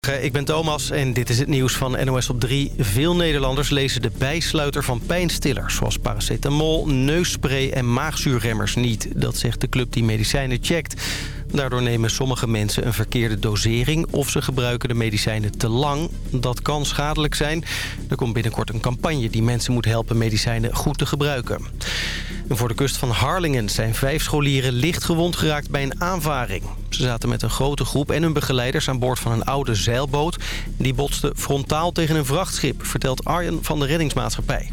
Ik ben Thomas en dit is het nieuws van NOS op 3. Veel Nederlanders lezen de bijsluiter van pijnstillers... zoals paracetamol, neusspray en maagzuurremmers niet. Dat zegt de club die medicijnen checkt. Daardoor nemen sommige mensen een verkeerde dosering... of ze gebruiken de medicijnen te lang. Dat kan schadelijk zijn. Er komt binnenkort een campagne die mensen moet helpen medicijnen goed te gebruiken. En voor de kust van Harlingen zijn vijf scholieren licht gewond geraakt bij een aanvaring. Ze zaten met een grote groep en hun begeleiders aan boord van een oude zeilboot. Die botste frontaal tegen een vrachtschip, vertelt Arjen van de reddingsmaatschappij.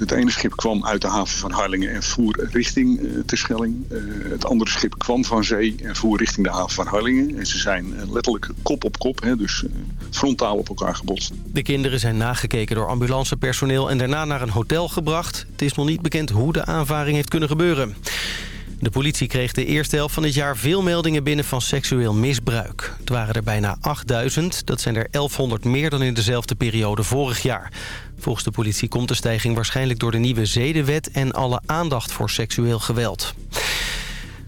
Het ene schip kwam uit de haven van Harlingen en voer richting uh, Terschelling. Uh, het andere schip kwam van zee en voer richting de haven van Harlingen. En ze zijn uh, letterlijk kop op kop, hè, dus frontaal op elkaar gebotst. De kinderen zijn nagekeken door ambulancepersoneel en daarna naar een hotel gebracht. Het is nog niet bekend hoe de aanvaring heeft kunnen gebeuren. De politie kreeg de eerste helft van het jaar veel meldingen binnen van seksueel misbruik. Het waren er bijna 8000, dat zijn er 1100 meer dan in dezelfde periode vorig jaar. Volgens de politie komt de stijging waarschijnlijk door de nieuwe zedenwet... en alle aandacht voor seksueel geweld.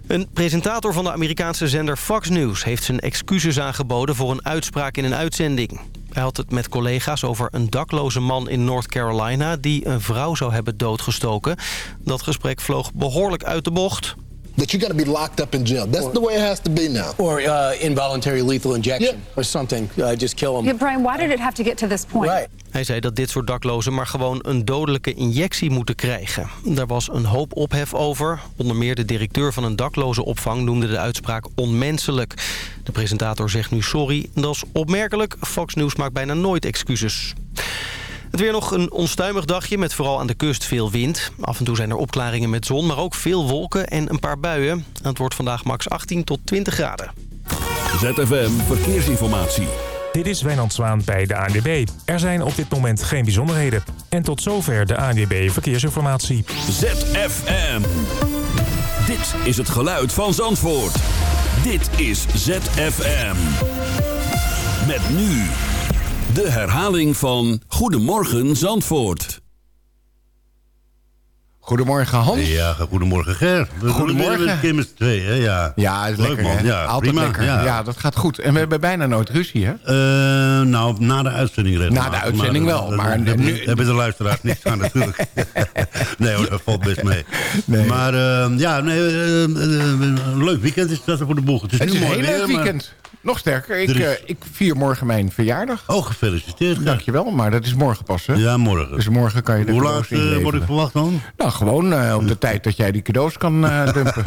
Een presentator van de Amerikaanse zender Fox News... heeft zijn excuses aangeboden voor een uitspraak in een uitzending. Hij had het met collega's over een dakloze man in North Carolina... die een vrouw zou hebben doodgestoken. Dat gesprek vloog behoorlijk uit de bocht that you're going to be locked up in jail. That's or, the way it has to be now. Or uh, involuntary lethal injection yeah. or something. Uh, just kill them. Yeah, Brian, why did it have to get to this point? Right. Hij zei dat dit soort daklozen maar gewoon een dodelijke injectie moeten krijgen. Daar was een hoop ophef over. Onder meer de directeur van een daklozenopvang noemde de uitspraak onmenselijk. De presentator zegt nu sorry. Dat is opmerkelijk. Fox News maakt bijna nooit excuses. Het weer nog een onstuimig dagje met vooral aan de kust veel wind. Af en toe zijn er opklaringen met zon, maar ook veel wolken en een paar buien. Het wordt vandaag max 18 tot 20 graden. ZFM Verkeersinformatie. Dit is Wijnand Zwaan bij de ANWB. Er zijn op dit moment geen bijzonderheden. En tot zover de ANWB Verkeersinformatie. ZFM. Dit is het geluid van Zandvoort. Dit is ZFM. Met nu... De herhaling van Goedemorgen Zandvoort. Goedemorgen Hans. Ja, goedemorgen Ger. Goedemorgen. Kim twee, hè? Ja, ja is leuk man. Ja, Altijd prima, lekker. Ja. ja. dat gaat goed. En we hebben bijna nooit ruzie, hè? Uh, nou, na de uitzending redden. Na de uitzending maar, wel, maar... Hebben, nu... hebben de luisteraars niet aan natuurlijk. nee hoor, dat valt best mee. Nee. Maar uh, ja, nee, uh, een leuk weekend is dat voor de boeg. Het is, het is een heel leuk weekend. Nog sterker, ik, is... uh, ik vier morgen mijn verjaardag. Oh, gefeliciteerd. Dankjewel, maar dat is morgen pas, hè? Ja, morgen. Dus morgen kan je de Hoe laat uh, word ik verwacht dan? Nou, gewoon uh, op de tijd dat jij die cadeaus kan dumpen.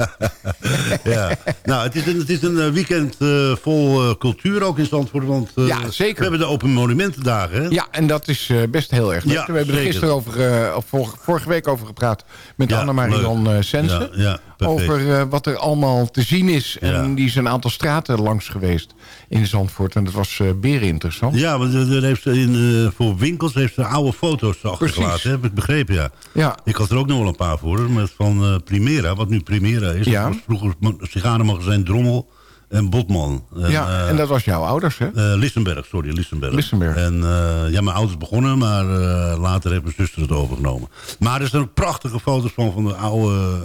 ja, nou, het is een, het is een weekend vol cultuur ook in Zandvoort. Want ja, zeker. we hebben de Open Monumentendagen, hè? Ja, en dat is best heel erg leuk. Ja, we hebben er gisteren over, of vorige, vorige week over gepraat met ja, Anne-Marion Sensen. Ja, over wat er allemaal te zien is. En die is een aantal straten langs geweest in Zandvoort. En dat was uh, beren interessant. Ja, want er heeft ze in, uh, voor winkels heeft ze oude foto's achtergelaten. Heb ik begrepen, ja. ja. Ik had er ook nog wel een paar voor. Met van Primera, wat nu Primera is. Ja. Dat was vroeger sigarenmagazijn Drommel en Botman. En, ja, uh, en dat was jouw ouders, hè? Uh, Lissenberg, sorry, Lissenberg. Lissenberg. En uh, ja, mijn ouders begonnen, maar later heeft mijn zuster het overgenomen. Maar er zijn prachtige foto's van, van de oude...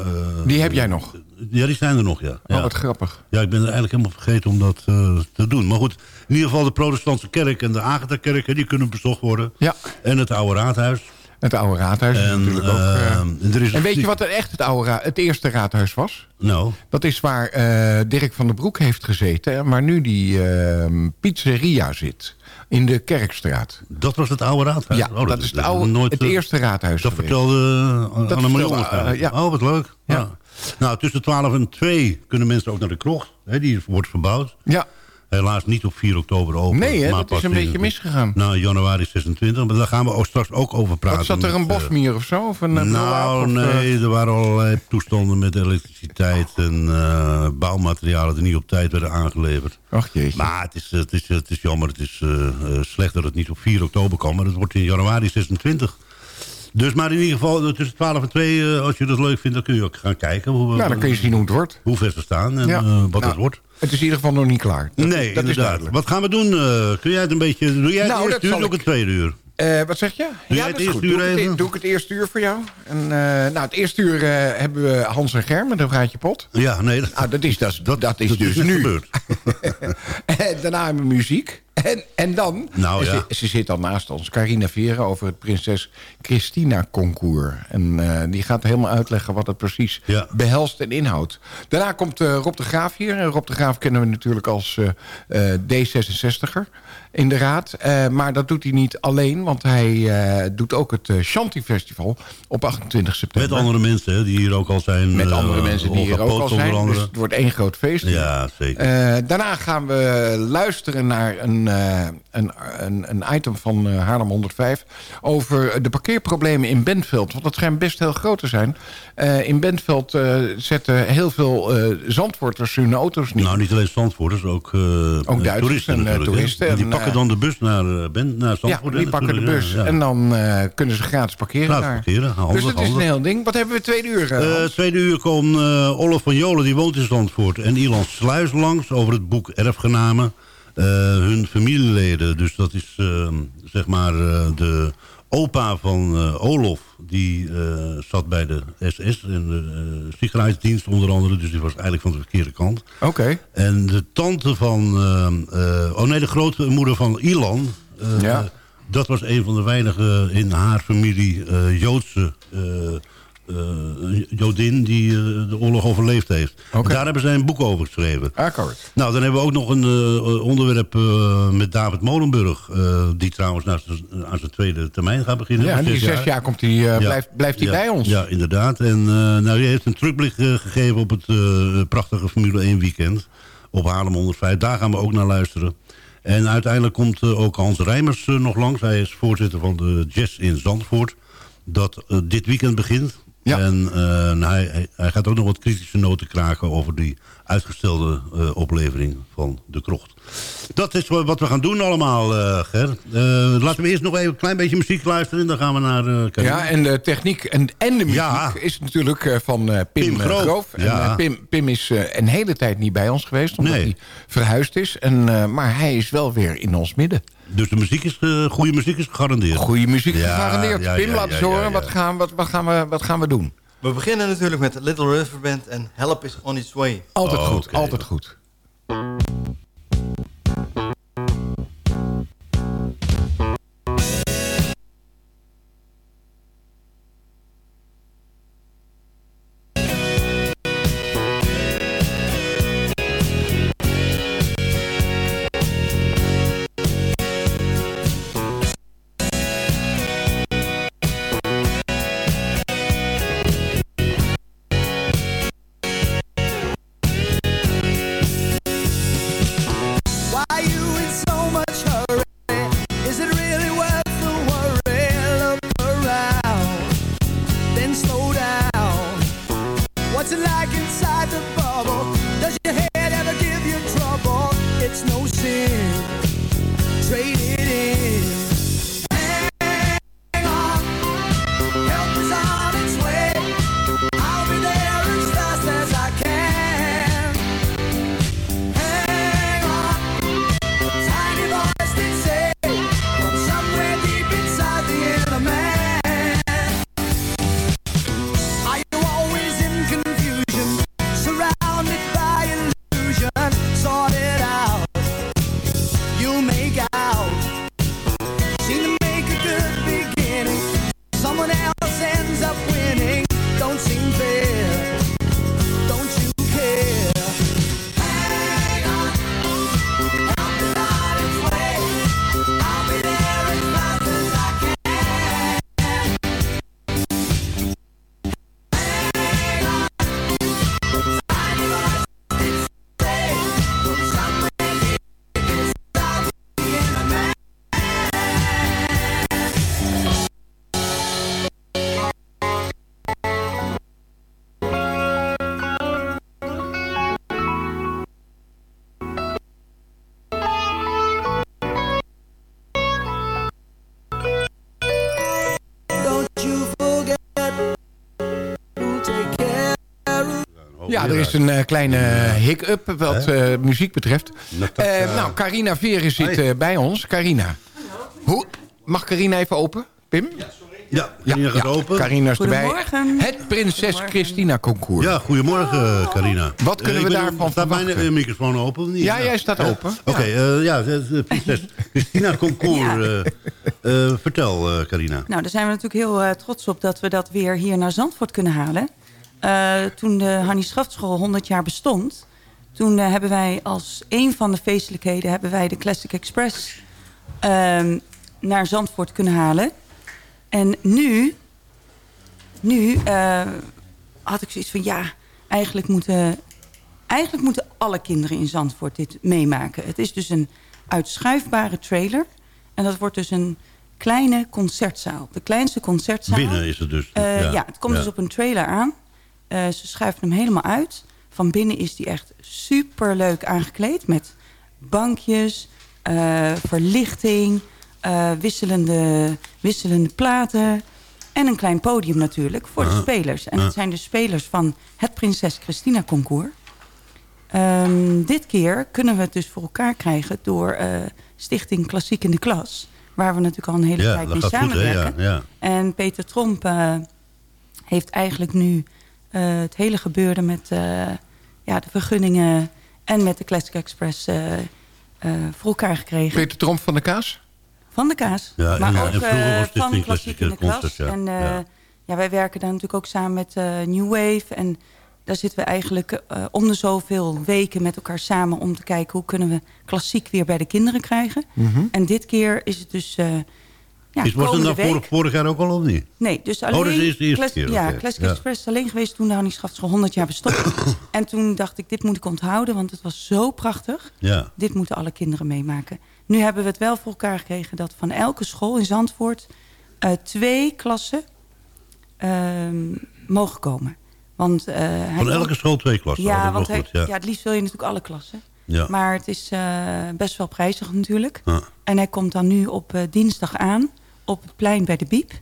die heb jij nog? Ja, die zijn er nog, ja. Oh, ja. wat grappig. Ja, ik ben er eigenlijk helemaal vergeten om dat te doen. Maar goed, in ieder geval de protestantse kerk en de Agatha-kerk, die kunnen bezocht worden. Ja. En het oude raadhuis. Het oude raadhuis is en, natuurlijk ook... Uh, en, is en weet je wat er echt het, oude het eerste raadhuis was? Nou? Dat is waar uh, Dirk van den Broek heeft gezeten... waar nu die uh, pizzeria zit. In de Kerkstraat. Dat was het oude raadhuis? Ja, oh, dat, dat, is het, oude, nooit, het eerste raadhuis Dat geweest. vertelde Anne-Marie ja. Oh, wat leuk. Ja. ja. Nou, tussen 12 en 2 kunnen mensen ook naar de krocht. Hè, die wordt verbouwd. Ja. Helaas niet op 4 oktober open. Nee, hè, maar dat is een beetje misgegaan. Nou, januari 26. Maar daar gaan we ook straks ook over praten. Wat zat er een bosmier of zo? Of een, nou, of, nee, er waren allerlei toestanden met elektriciteit... en uh, bouwmaterialen die niet op tijd werden aangeleverd. Ach jeetje. Maar het is, het is, het is jammer, het is uh, slecht dat het niet op 4 oktober kan... maar het wordt in januari 26. Dus maar in ieder geval tussen 12 en 2, uh, als je dat leuk vindt... dan kun je ook gaan kijken. Hoe, nou, dan kun je zien hoe het wordt. Hoe ver ze staan en ja. uh, wat nou, het wordt. Het is in ieder geval nog niet klaar. Dat, nee, dat inderdaad. Wat gaan we doen? Uh, kun jij het een beetje... Doe jij het nou, eerste uur of ook het tweede uur? Uh, wat zeg je? Doe ja, jij het dat is eerste goed. uur doe, even? Ik het, doe ik het eerste uur voor jou. En, uh, nou, het eerste uur uh, hebben we Hans en Ger met een praatje pot. Ja, nee. Dat, ah, dat is, dat, dat, dat is dus is nu. gebeurd. en daarna hebben we muziek. En, en dan, Nou, ja. ze, ze zit dan naast ons, Carina Veren... over het Prinses Christina-concours. En eh, die gaat helemaal uitleggen wat het precies Ja. behelst en inhoudt. Daarna komt eh, Rob de Graaf hier. En Rob de Graaf kennen we natuurlijk als eh, D66er in de raad. Eh, maar dat doet hij niet alleen, want hij eh, doet ook het uh, Shanti Festival op 28 september. Met andere mensen hè, die hier ook al zijn. Met eh, andere mensen die hier ook al zijn. Dus het wordt één groot feest. Ja, zeker. Eh, daarna gaan we luisteren naar een, eh, een, een, een item van eh, Haarlem 105... over de parkeerproblemen in Bentveld. Want dat schijnt best heel groot te zijn. Eh, in Bentveld eh, zetten heel veel eh zandvoorters hun auto's niet. Nou, niet alleen Zandvoorters, ook, eh, Ook Duitsers toeristen en, eh, toeristen. En, pakken dan de bus naar, eh, ben, naar ja, Zandvoort. die hè, pakken de bus. ja, ja. En dan eh, kunnen ze gratis parkeren Gratis daar. parkeren, handig, dus dat is een heel ding. Wat hebben we tweede uur? eh, tweede uur komt Olaf van Jolen, die woont in Zandvoort. En Ilan Sluis langs over het boek Erfgenamen. Hun familieleden, dus dat is eh, zeg maar de opa van eh Olof. Die eh, zat bij de SS en de uh, onder andere. Dus die was eigenlijk van de verkeerde kant. Oké. En de tante van... oh nee, de grootmoeder van Ilan... Ja. Dat was een van de weinige in haar familie Joodse... eh, Jodin die eh, de oorlog overleefd heeft. Daar hebben zij een boek over geschreven. Akkoord. Nou, dan hebben we ook nog een eh, onderwerp met David Molenburg... die trouwens naar zijn- aan zijn tweede termijn gaat beginnen. Ja, Op die zes jaar komt die, Ja. blijft, blijft hij Ja, bij ons. Ja, inderdaad. En nou, die heeft een terugblik gegeven op het prachtige Formule 1 weekend. Op Haarlem 105. Daar gaan we ook naar luisteren. En uiteindelijk komt ook Hans Rijmers nog langs. Hij is voorzitter van de Jazz in Zandvoort. Dat dit weekend begint. Ja. En eh, hij, hij- gaat ook nog wat kritische noten kraken over die uitgestelde eh, oplevering van de krocht. Dat is wa- wat we gaan doen allemaal, eh, Ger. Laten we eerst nog even een klein beetje muziek luisteren. En dan gaan we naar Ja, en de techniek en, en de muziek Ja. is natuurlijk van Pim, Pim Groof. Groof. En, Ja. Pim, Pim is een hele tijd niet bij ons geweest, omdat Nee. hij verhuisd is. En, maar hij is wel weer in ons midden. Dus de muziek is, eh, goede muziek is gegarandeerd. Goede muziek Ja, gegarandeerd. ja, Pim, ja, laat ja, eens horen. ja, ja. Wat, gaan, wat, wat, gaan we, wat gaan we doen? We beginnen natuurlijk met Little River Band en Help is on its way. Altijd Oh, goed, oké. altijd goed. Ja, er is een eh, kleine hic-up wat eh, muziek betreft. Natasja. Eh, nou, Carina Veren zit eh, bij ons. Carina, hoe, mag Carina even open, Pim? Ja, Carina gaat open. Carina is erbij. Goedemorgen. Het Prinses Christina Concours. Ja, goedemorgen Carina. Wat kunnen we daarvan Staat mijn verwachten? eh, microfoon open? niet? Ja, jij staat open. Oké, eh, ja, de, de prinses Christina Concours. vertel, eh, Carina. Nou, daar zijn we natuurlijk heel eh, trots op dat we dat weer hier naar Zandvoort kunnen halen. Eh, toen de Hannie Schaftschool 100 jaar bestond... toen eh, hebben wij als een van de feestelijkheden... hebben wij de Classic Express ehm, naar Zandvoort kunnen halen. En nu, nu eh, had ik zoiets van... ja, eigenlijk moeten, eigenlijk moeten alle kinderen in Zandvoort dit meemaken. Het is dus een uitschuifbare trailer. En dat wordt dus een kleine concertzaal. De kleinste concertzaal. Binnen is het dus. Ja. het komt ja. dus op een trailer aan. Eh, ze schuiven hem helemaal uit. Van binnen is die echt super leuk aangekleed. Met bankjes, eh, verlichting, eh, wisselende, wisselende platen. En een klein podium natuurlijk voor de spelers. En dat zijn de spelers van het Prinses Christina Concours. Ehm, dit keer kunnen we het dus voor elkaar krijgen door Stichting Klassiek in de Klas. Waar we natuurlijk al een hele Ja, tijd mee gaat goed, samenwerken. Ja, ja. En Peter Tromp heeft eigenlijk nu het hele gebeurde met eh, ja, de vergunningen en met de Classic Express eh, eh, voor elkaar gekregen. Peter Tromp van de Kaas? Van de Kaas. Ja, en- maar en ook vroeger eh, was Stichting van Klassiek in de Concert, Klas. ja. En eh, Ja. ja, wij werken daar natuurlijk ook samen met eh, New Wave. En daar zitten we eigenlijk eh, om de zoveel weken met elkaar samen... om te kijken hoe kunnen we klassiek weer bij de kinderen krijgen. Mhm. En dit keer is het dus... eh ja, is, was het week. vorig, vorig jaar ook al of niet? Nee, dus alleen... Oh, dat is de eerste keer, Ja. Classic Ja. Express is alleen geweest toen de Hannie Schaftschool 100 jaar bestond. en toen dacht ik, dit moet ik onthouden, want het was zo prachtig. Ja. Dit moeten alle kinderen meemaken. Nu hebben we het wel voor elkaar gekregen dat van elke school in Zandvoort... eh, twee klassen ehm, mogen komen. Want, eh, Van elke school twee klassen. Oh, Ja, want wel hij- goed, ja. ja, het liefst wil je natuurlijk alle klassen. Ja. Maar het is eh, best wel prijzig natuurlijk. Ja. En hij komt dan nu op dinsdag aan op het plein bij de Biep.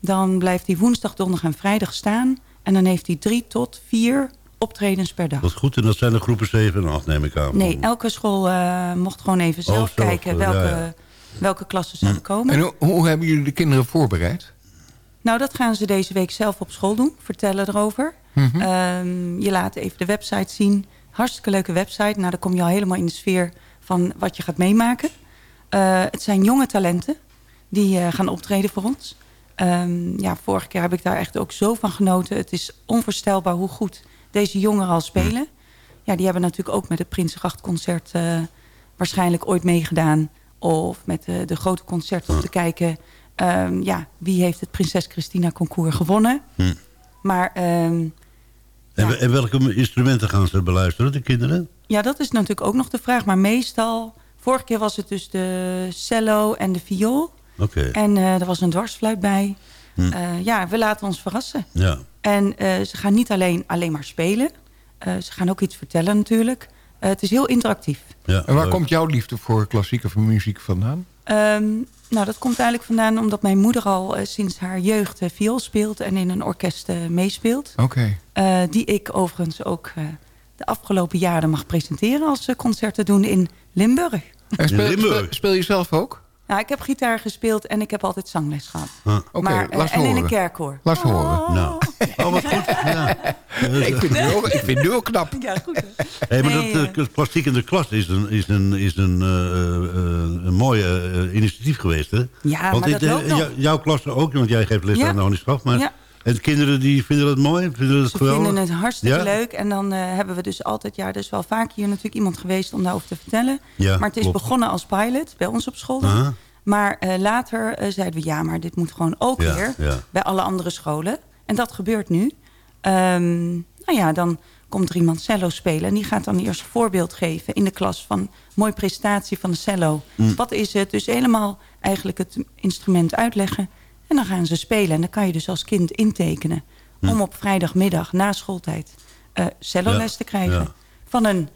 Dan blijft hij woensdag, donderdag en vrijdag staan. En dan heeft hij drie tot vier optredens per dag. Dat is goed, en dat zijn de groepen 7 en 8 neem ik aan. Nee, elke school eh, mocht gewoon even zelf Oh, zelf, kijken welke, ja. welke klassen zouden komen. En hoe, hoe hebben jullie de kinderen voorbereid? Nou, dat gaan ze deze week zelf op school doen. Vertellen erover. Mhm. Ehm, je laat even de website zien. Hartstikke leuke website. Nou, dan kom je al helemaal in de sfeer van wat je gaat meemaken. Eh, het zijn jonge talenten die eh, gaan optreden voor ons. Ehm, ja, vorige keer heb ik daar echt ook zo van genoten. Het is onvoorstelbaar hoe goed deze jongeren al spelen. Ja, die hebben natuurlijk ook met het Prinsengrachtconcert eh waarschijnlijk ooit meegedaan. Of met de, de grote concerten om te kijken... ehm, ja, wie heeft het Prinses Christina Concours gewonnen. Hm. Maar ehm, En, en welke instrumenten gaan ze beluisteren, de kinderen? ja, dat is natuurlijk ook nog de vraag. Maar meestal, vorige keer was het dus de cello en de viool. Oké. En eh, er was een dwarsfluit bij. Hm. Eh, ja, we laten ons verrassen. Ja. En eh, ze gaan niet alleen, alleen maar spelen. Eh, ze gaan ook iets vertellen natuurlijk. Eh, het is heel interactief. Ja, en waar komt jouw liefde voor klassieke muziek vandaan? Ehm, nou, dat komt eigenlijk vandaan omdat mijn moeder al sinds haar jeugd eh, viool speelt... en in een orkest eh, meespeelt. Oké. Eh, die ik overigens ook eh, de afgelopen jaren mag presenteren... als ze concerten doen in Limburg. En speel, speel, speel je zelf ook? Nou, ik heb gitaar gespeeld en ik heb altijd zangles gehad. Ah. Oké, Maar, eh, laat en in horen. een kerkkoor. Laat horen. Nou, oh, wat goed. Ja. ik, vind het heel, ik vind het heel knap. Ja, goed. Hey, maar Nee, dat uh, klassiek in de klas is een, is een, is een, uh, uh, een mooie uh, initiatief geweest, hè? Ja, want maar dit, dat loopt nog. jouw klas ook, want jij geeft les Ja. aan de Honingschap. Maar Ja. En de kinderen die vinden dat mooi? Vinden dat Ze geweldig? vinden het hartstikke Ja? leuk. En dan eh, hebben we dus altijd... Ja, er is wel vaak hier natuurlijk iemand geweest om daarover te vertellen. Ja, maar het is klopt. begonnen als pilot bij ons op school. Maar eh, later eh, zeiden we... Ja, maar dit moet gewoon ook Ja, weer bij alle andere scholen. En dat gebeurt nu. Ehm, nou ja, dan komt er iemand cello spelen. En die gaat dan eerst een voorbeeld geven in de klas... van mooie presentatie van de cello. Mm. Wat is het? Dus helemaal eigenlijk het instrument uitleggen. En dan gaan ze spelen. En dan kan je dus als kind intekenen... Mm. om op vrijdagmiddag na schooltijd eh celloles Ja, te krijgen. ja. Van een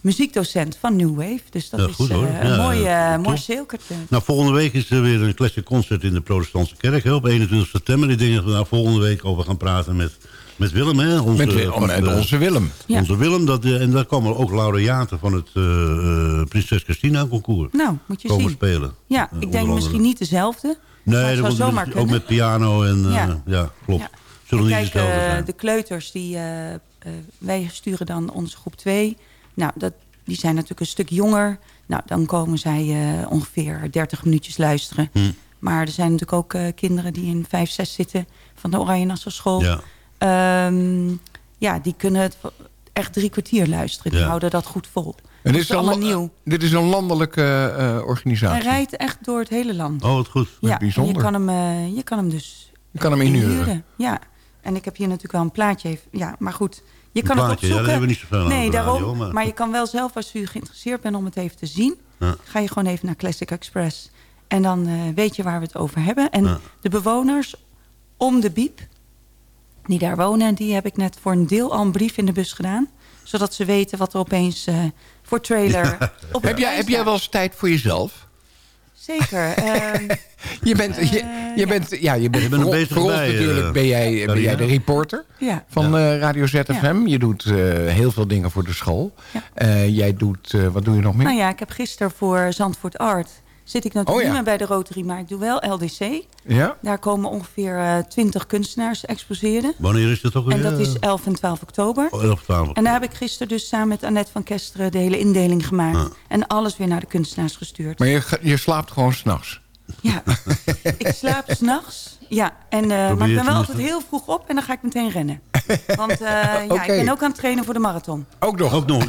muziekdocent van New Wave. Dus dat Ja, is goed, eh, een Ja, mooi, ja, top. mooi cirkeltje. Nou, volgende week is er weer een classic concert in de protestantse kerk. Hè, op 21 september. Ik denk dat we daar volgende week over gaan praten met, met Willem. Hè, onze, Met Willem, met onze Willem. Ja. Onze Willem. Dat, en daar komen ook laureaten van het eh, eh, Prinses Christina concours. Nou, moet je komen zien. spelen. Ja, ik denk andere. misschien niet dezelfde. Nee, dat kunnen. ook met piano en... eh, Ja. ja. klopt. Ja. Zullen En niet kijk, dezelfde eh, zijn. de kleuters, die, eh, wij sturen dan onze groep 2. Nou, dat, die zijn natuurlijk een stuk jonger. Nou, dan komen zij ongeveer 30 minuutjes luisteren. Hm. Maar er zijn natuurlijk ook kinderen die in 5, 6 zitten van de Oranje Nassau School. Ja. Ehm, ja, die kunnen het echt drie kwartier luisteren. Die Ja. houden dat goed vol. En dit is allemaal nieuw. dit is een landelijke eh, Hij organisatie. rijdt echt door het hele land. Oh, wat goed. Ja, en je bijzonder. kan hem, eh, je kan hem dus Je kan hem inhuren. Ja, en ik heb hier natuurlijk wel een plaatje. Ja, maar goed, je Een kan het plaatje, ja, opzoeken. daar hebben we niet zoveel Nee, daarom. radio, maar- maar... je kan wel zelf, als u geïnteresseerd bent om het even te zien... Ja. ga je gewoon even naar Classic Express. En dan eh, weet je waar we het over hebben. En Ja. de bewoners om de biep, die daar wonen... die heb ik net voor een deel al een brief in de bus gedaan. Zodat ze weten wat er opeens eh, voor trailer... Op Heb jij, heb jij wel eens tijd voor jezelf? Zeker. ehm, Je bent, je, je bent, ja, je bent, Je bent er voor, bezig voor ons bij, natuurlijk eh, ben, jij, ben jij de reporter Ja. van eh, Radio ZFM. Je doet eh, heel veel dingen voor de school. Eh, jij doet, eh, wat doe je nog meer? Nou ja, ik heb gisteren voor Zandvoort Art... zit ik natuurlijk Oh ja. niet meer bij de Rotary, maar ik doe wel LDC. Ja? Daar komen ongeveer twintig kunstenaars exposeren. Wanneer is dat ook weer? En dat is 11 en 12 oktober. Oh, 11, 12. En daar heb ik gisteren dus samen met Annette van Kesteren... de hele indeling gemaakt. En alles weer naar de kunstenaars gestuurd. Maar je, je slaapt gewoon s'nachts. Ja, ik slaap s'nachts. Ja, en, eh, maar ik ben wel altijd heel vroeg op en dan ga ik meteen rennen. Want eh, ja, ik ben ook aan het trainen voor de marathon. Ook nog. Ook nog.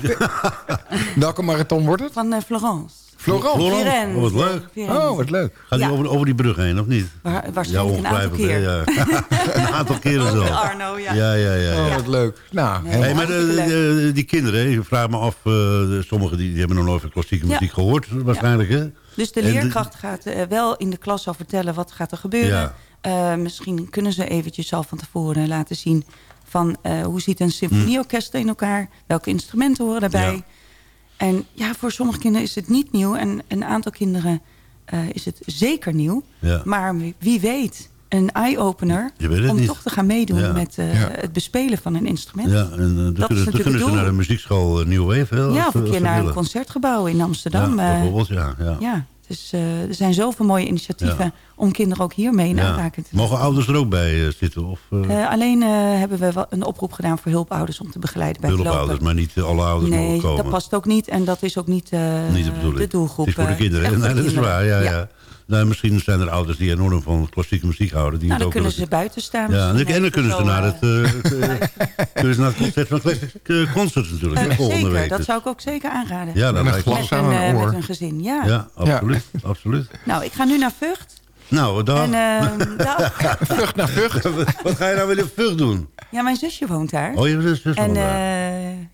Welke marathon wordt het? Van eh, Florence. Florence. Firenze. Oh, wat leuk. Oh, wat leuk. Gaat hij Ja. over, over die brug heen, of niet? Waar- waarschijnlijk een aantal hè, Ja. een aantal keren zo. Arno, ja. Ja, ja, ja. ja. Oh, wat leuk. Nou, Nee, Hey, maar de, die kinderen, ik vraag me af, eh, sommigen die, die hebben nog nooit van klassieke Ja. muziek gehoord, waarschijnlijk. Hè? Dus de leerkracht gaat eh, wel in de klas al vertellen wat gaat er gebeuren. Ja. Eh, misschien kunnen ze eventjes al van tevoren laten zien... van eh, hoe ziet een symfonieorkest in elkaar? Welke instrumenten horen daarbij? En ja, voor sommige kinderen is het niet nieuw. En een aantal kinderen eh, is het zeker nieuw. Ja. Maar wie- weet, een eye-opener... Om niet. toch te gaan meedoen Ja. met eh, Ja. het bespelen van een instrument. Ja, en dan is kunnen, ze naar de muziekschool uh, Nieuw Wave. Ja, of een keer naar een concertgebouw in Amsterdam. Ja, bijvoorbeeld, ja. ja. Dus eh, er zijn zoveel mooie initiatieven Ja. om kinderen ook hiermee in Ja. aanraking te Mogen ouders er ook bij eh, zitten? Of uh, Eh, alleen hebben we wel een oproep gedaan voor hulpouders om te begeleiden bij het hulpouders, maar niet alle ouders mogen Nee, komen? dat past ook niet en dat is ook niet, niet de doelgroep. Het is voor de kinderen. Nee, dat is waar, ja, ja. Nou, misschien zijn er ouders die enorm van klassieke muziek houden. Die Nou, dan ook kunnen ze buiten staan. Ja, en, dan kunnen ze naar eh, het, eh, eh, kunnen ze naar het concert van Classic eh, Concert natuurlijk. volgende zeker, week. dat zou ik ook zeker aanraden. Ja, dat Met een met, aan een, met een gezin, ja. Ja, absoluut. absoluut. Nou, ik ga nu naar Vught. Nou, dag. En, ehm, dag. Vlucht naar vlucht. Wat ga je nou weer in Vught doen? Ja, mijn zusje woont daar. Oh, je hebt een zus en daar.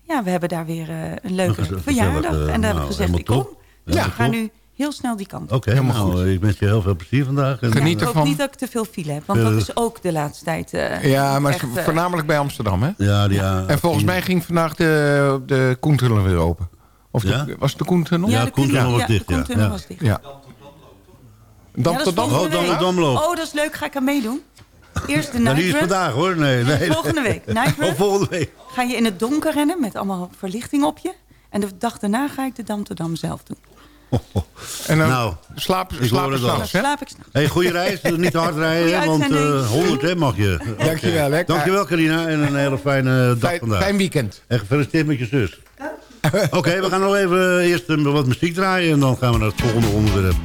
ja, we hebben daar weer een leuke Een gezellig, verjaardag. en daar heb nou, ik gezegd, ik kom. top. Dus Ja, ik ga nu heel snel die kant op. Oké, helemaal nou, goed. ik wens je heel veel plezier vandaag. En, Geniet ik eh, hoop ervan. niet dat ik te veel file heb, want dat is ook de laatste tijd eh, Ja, maar echt, eh, voornamelijk bij Amsterdam, hè? Ja, ja. En volgens mij ging vandaag de, de Koentunnel weer open. Of de, Ja? was het de Koentunnel? Ja, de Koentunnel was dicht, de ja. Koentunnel Ja. was dicht. Ja. Ja, dat is Amsterdam? volgende Oh, Dam-. Damloop. Oh, dat is leuk. Ga ik aan meedoen? Eerst de Nou, night die is run. vandaag hoor. Nee, nee. nee. Volgende week. Night run. Oh, volgende week. Ga je in het donker rennen met allemaal verlichting op je. En de dag daarna ga ik de Dam te Dam zelf doen. En dan Nou, slaap, ik slaap s'nachts, hè? slaap ik s'nachts. Hey, goede reis. Niet te hard rijden, want uitzending. eh 100 hè, mag je. Dankjewel, hè. Dankjewel Carina en een hele fijne dag Fijn, vandaag. fijn weekend. En gefeliciteerd met je zus. Oké, we gaan nog even eerst eh, wat muziek draaien en dan gaan we naar het volgende onderwerp.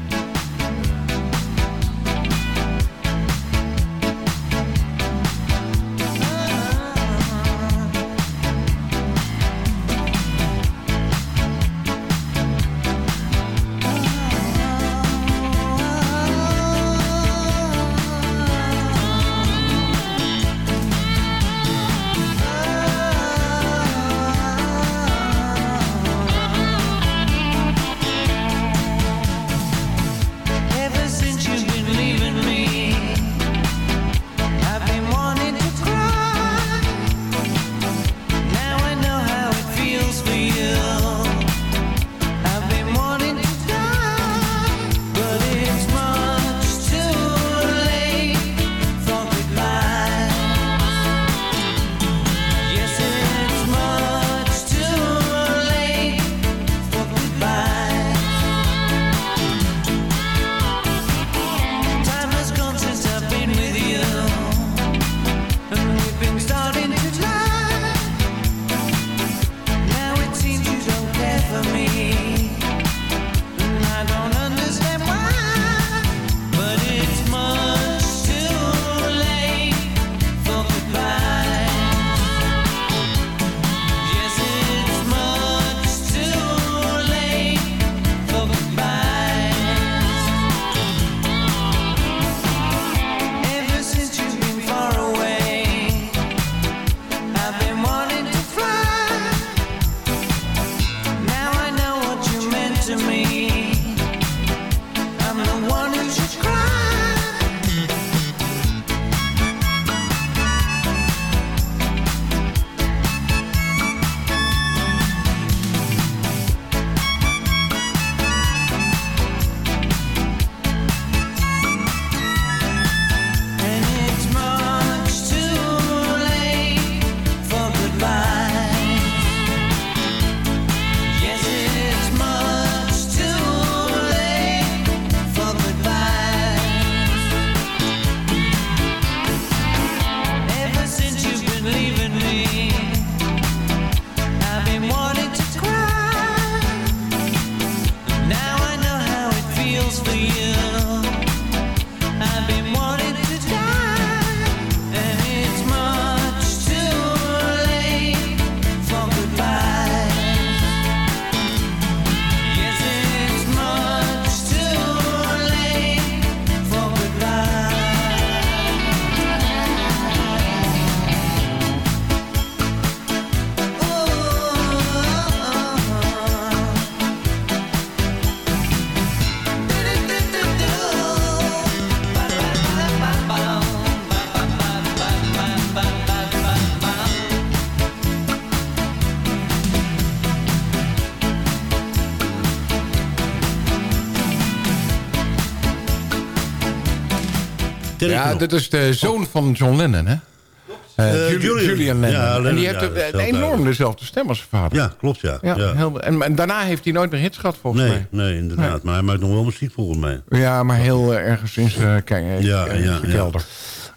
Ja, nog. dat is de zoon van John Lennon, hè? Eh, Eh, Julian, Julian. Julian Lennon. Ja, en die heeft ja, een- enorm duidelijk. dezelfde stem als zijn vader. Ja, klopt, ja. Ja, ja. Heel, en, en daarna heeft hij nooit meer hits gehad, volgens Nee, mij. nee, inderdaad. Maar hij maakt nog wel muziek volgens mij. Ja, maar heel eh, ergens in zijn ja. kelder.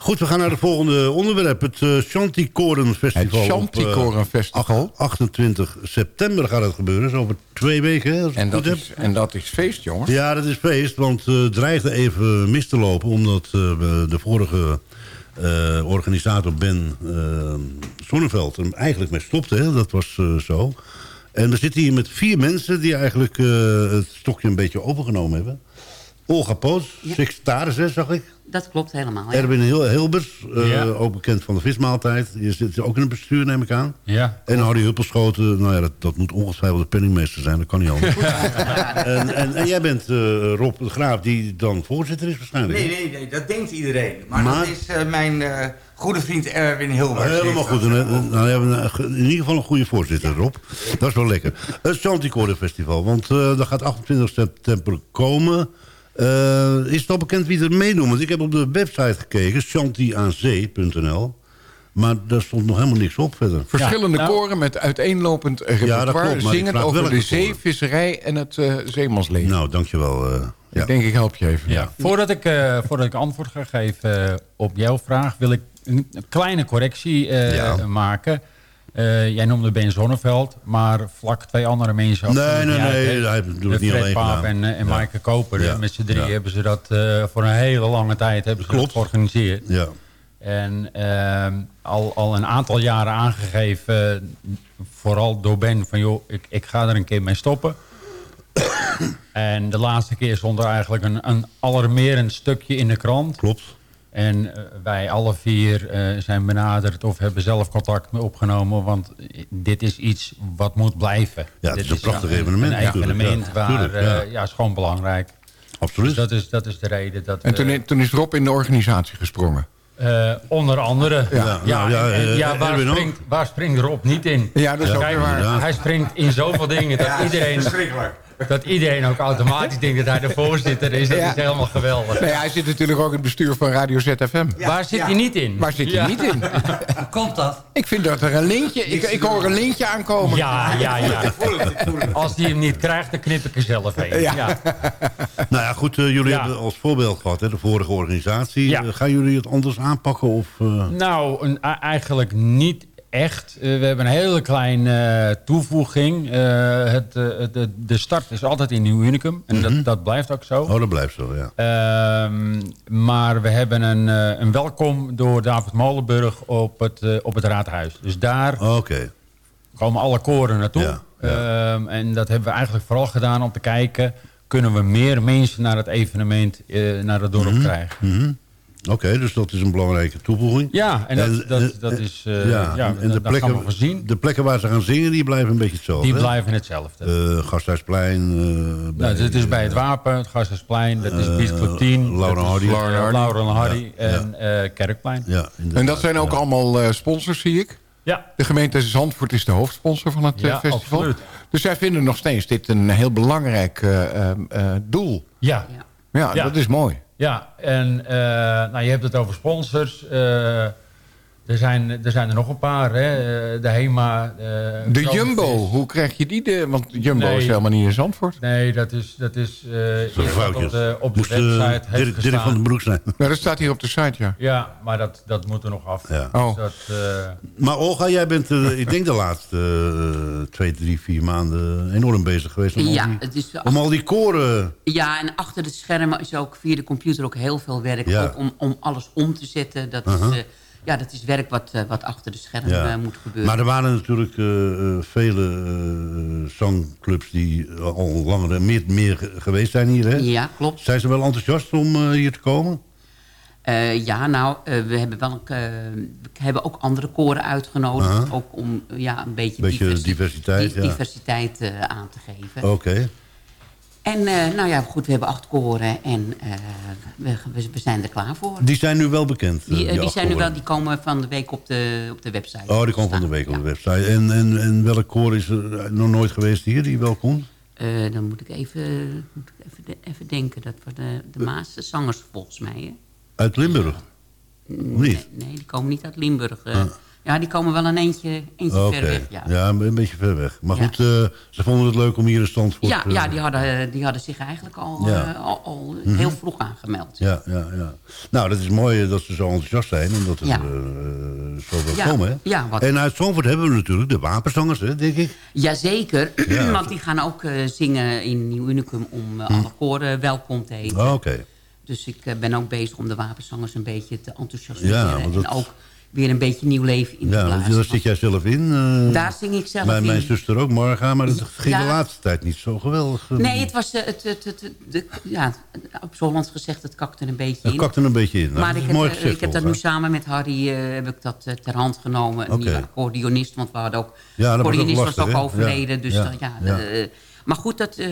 Goed, we gaan naar het volgende onderwerp. Het uh, Chanticoren Festival. Het Chanticoren op, eh, Festival. 28 september gaat het gebeuren. Dus over twee weken. Hè, En dat, is, en dat is feest, jongens. Ja, dat is feest. Want eh, het dreigde even mis te lopen. Omdat de vorige organisator Ben eh, Sonneveld hem eigenlijk mee stopte. Hè. Dat was zo. En we zitten hier met vier mensen die eigenlijk het stokje een beetje overgenomen hebben. Olga Poos, Ja. secretaris hè, zag ik. Dat klopt helemaal. Ja. Erwin Hil Hilbers, eh, Ja. ook bekend van de vismaaltijd. Je zit ook in het bestuur, neem ik aan. Ja. En Harry Huppelschoten, nou ja, dat, dat moet ongetwijfeld de penningmeester zijn. Dat kan niet anders. en, en, en jij bent eh, Rob de Graaf, die dan voorzitter is waarschijnlijk. Nee, nee, nee, dat denkt iedereen. Maar, Maar- dat is eh, mijn eh, goede vriend Erwin Hilbers. Helemaal goed. En, nou, we hebben een- in ieder geval een goede voorzitter, Rob. Dat is wel lekker. Het Chanticore Festival, want eh dat gaat 28 september komen. Eh, is het al bekend wie er meedoet? Want ik heb op de website gekeken, chantiaanzee.nl. Maar daar stond nog helemaal niks op verder. Verschillende Ja, nou- koren met uiteenlopend repertoire... ik zingend over de zee, koren. visserij en het eh, zeemansleven. Nou, dankjewel. eh ja. Ik denk, ik help je even. Ja. Voordat, ik, eh, voordat ik antwoord ga geven op jouw vraag... wil ik een kleine correctie eh, Ja. maken. Eh, jij noemde Ben Zonneveld, maar vlak twee andere mensen... Nee, nee, uit, nee, hij heeft het niet alleen Paap gedaan. en, eh, en Ja. Maaike Koper. Ja. Met z'n drie Ja. hebben ze dat eh, voor een hele lange tijd hebben ze Klopt. georganiseerd. Ja. En ehm, al, al een aantal jaren aangegeven, vooral door Ben, van joh, ik, ik ga er een keer mee stoppen. en de laatste keer stond er eigenlijk een, een alarmerend stukje in de krant. Klopt. En eh, wij alle vier eh, zijn benaderd of hebben zelf contact mee opgenomen. Want eh, dit is iets wat moet blijven. Ja, het Dit is een prachtig evenement Een natuurlijk, evenement ja. waar, Tuurlijk, eh, ja. ja. is gewoon belangrijk. Absoluut. Dus dat is, dat is de reden dat En toen, toen is Rob in de organisatie gesprongen. eh, onder andere. Ja. Ja, nou ja, en- en eh, ja, waar, springt, waar springt Rob niet in? Ja, dat is ook Kijk, waar. Hij springt in zoveel dingen dat, iedereen, dat iedereen ook automatisch denkt dat hij de voorzitter is. Dat Ja. is helemaal geweldig. Nee, hij zit natuurlijk ook in het bestuur van Radio ZFM. waar zit hij niet in? Waar zit hij niet in? Hoe komt dat? Ik vind dat er een lintje... Ik, ik hoor een lintje aankomen. Ja, ja, ja. Als hij hem niet krijgt, dan knip ik er zelf heen. Ja. Ja. Nou ja, goed, eh, jullie Ja. hebben als voorbeeld gehad, hè, de vorige organisatie. Ja. Eh, gaan jullie het anders aanpakken? Of, eh, Nou, een, eigenlijk niet echt. Eh, we hebben een hele kleine eh, toevoeging. Eh, het, de, de start is altijd in Nieuw Unicum. En dat, dat blijft ook zo. Oh, dat blijft zo, ja. Ehm, maar we hebben een, een welkom door David Molenburg op het, op het raadhuis. Dus daar Oké. komen alle koren naartoe. Ja, Ehm, en dat hebben we eigenlijk vooral gedaan om te kijken... kunnen we meer mensen naar het evenement, naar het dorp krijgen. Mhm. Oké, dus dat is een belangrijke toevoeging. Ja, en dat, En, dat, eh, dat eh, is... eh, ja, ja, en dat- de dat gaan we plekken, voorzien. de plekken waar ze gaan zingen, die blijven een beetje hetzelfde. Die hè? blijven hetzelfde. Eh, Gasthuisplein. eh, nou, dit is bij het Wapen, het Gasthuisplein, dat is Eh, Club 10. Laura Hardy. eh, Laura Hardy. En Hardy Ja, en eh, Kerkplein. Ja, En dat zijn ook allemaal eh, sponsors, zie ik. Ja. De gemeente Zandvoort is de hoofdsponsor van het eh, Ja, festival. absoluut. Dus zij vinden nog steeds dit een heel belangrijk eh, eh, eh, doel. Ja. Ja, Ja. dat is mooi. Ja, en eh, nou, je hebt het over sponsors. Er, zijn, er zijn er nog een paar, hè. Eh, De HEMA. eh, De Kroonvis. Jumbo, hoe krijg je die? De, want Jumbo Nee. is helemaal niet in Zandvoort. Nee, dat is, dat is eh, foutjes. op de, op de Moest, website heeft Dirk, van den Broek zijn. Ja, dat staat hier op de site, ja. Ja, maar dat, dat moet er nog af. Ja. Oh. Dus dat, eh, Maar Olga, jij bent, ik denk de laatste twee, drie, vier maanden enorm bezig geweest. Om, Ja, al, die, het is, om al die koren... ja, en achter de schermen is ook via de computer ook heel veel werk. Ja. Ook om, om alles om te zetten. Dat, is, eh, ja, dat is werk wat, eh, wat achter de schermen Ja. eh, moet gebeuren. Maar er waren natuurlijk eh, vele zangclubs die al langer meer, meer ge- geweest zijn hier. Hè? Ja, klopt. Zijn ze wel enthousiast om hier te komen? Ja, nou, we hebben wel we hebben ook andere koren uitgenodigd. Ook om ja, een beetje, Beetje diversi- diversiteit, ja. diversiteit eh, aan te geven. Oké. En eh, nou ja, goed, we hebben acht koren en eh, we, we, zijn er klaar voor. Die zijn nu wel bekend. Die, eh, die zijn nu wel, die komen van de week op de, op de website. Oh, die komt van de week op de website. En, en, en welk koor is er nog nooit geweest hier die wel komt? Dan moet ik even, moet ik even, even denken. Dat waren de, de Maas zangers volgens mij. Hè? Uit Limburg? niet? Nee, die komen niet uit Limburg. Ah. Ja, die komen wel een eentje, eentje Oké, ver weg. Ja. ja, een beetje ver weg. Maar Ja. goed, eh, ze vonden het leuk om hier in Zandvoort... Ja, eh, ja die, hadden, die hadden zich eigenlijk al, Ja. eh, al, al Mhm. heel vroeg aangemeld. Ja, ja, ja. Nou, dat is mooi eh, dat ze zo enthousiast zijn en dat er Ja. eh, zo wil Ja, komen. Hè? ja, wat- En uit Zandvoort hebben we natuurlijk de wapenzangers, hè, denk ik. Jazeker, Ja. want die gaan ook eh, zingen in Nieuw Unicum om eh, Hm. alle koren welkom te heten. Oh, Oké. Dus ik eh, ben ook bezig om de wapenzangers een beetje te enthousiasmeren. Ja, dat- En ook weer een beetje nieuw leven in te Ja, blazen. want daar zit jij zelf in. eh, Daar zing ik zelf mijn, in. Mijn zuster ook, Marga, maar het ging Ja. de laatste tijd niet zo geweldig. Nee, het was, eh, het, het, het, het- de, ja, op Zollands gezegd, het kakte een beetje Het in. kakte een beetje in. Nou, maar dat ik heb, mooi eh, gezegd, ik heb dat nu samen met Harry heb ik dat ter hand genomen. Een Oké. nieuwe accordeonist, want we hadden ook... Ja, dat was ook accordeonist was lastig, ook overleden. Ja, Dus ja, dat, ja, ja. Maar goed, dat, eh,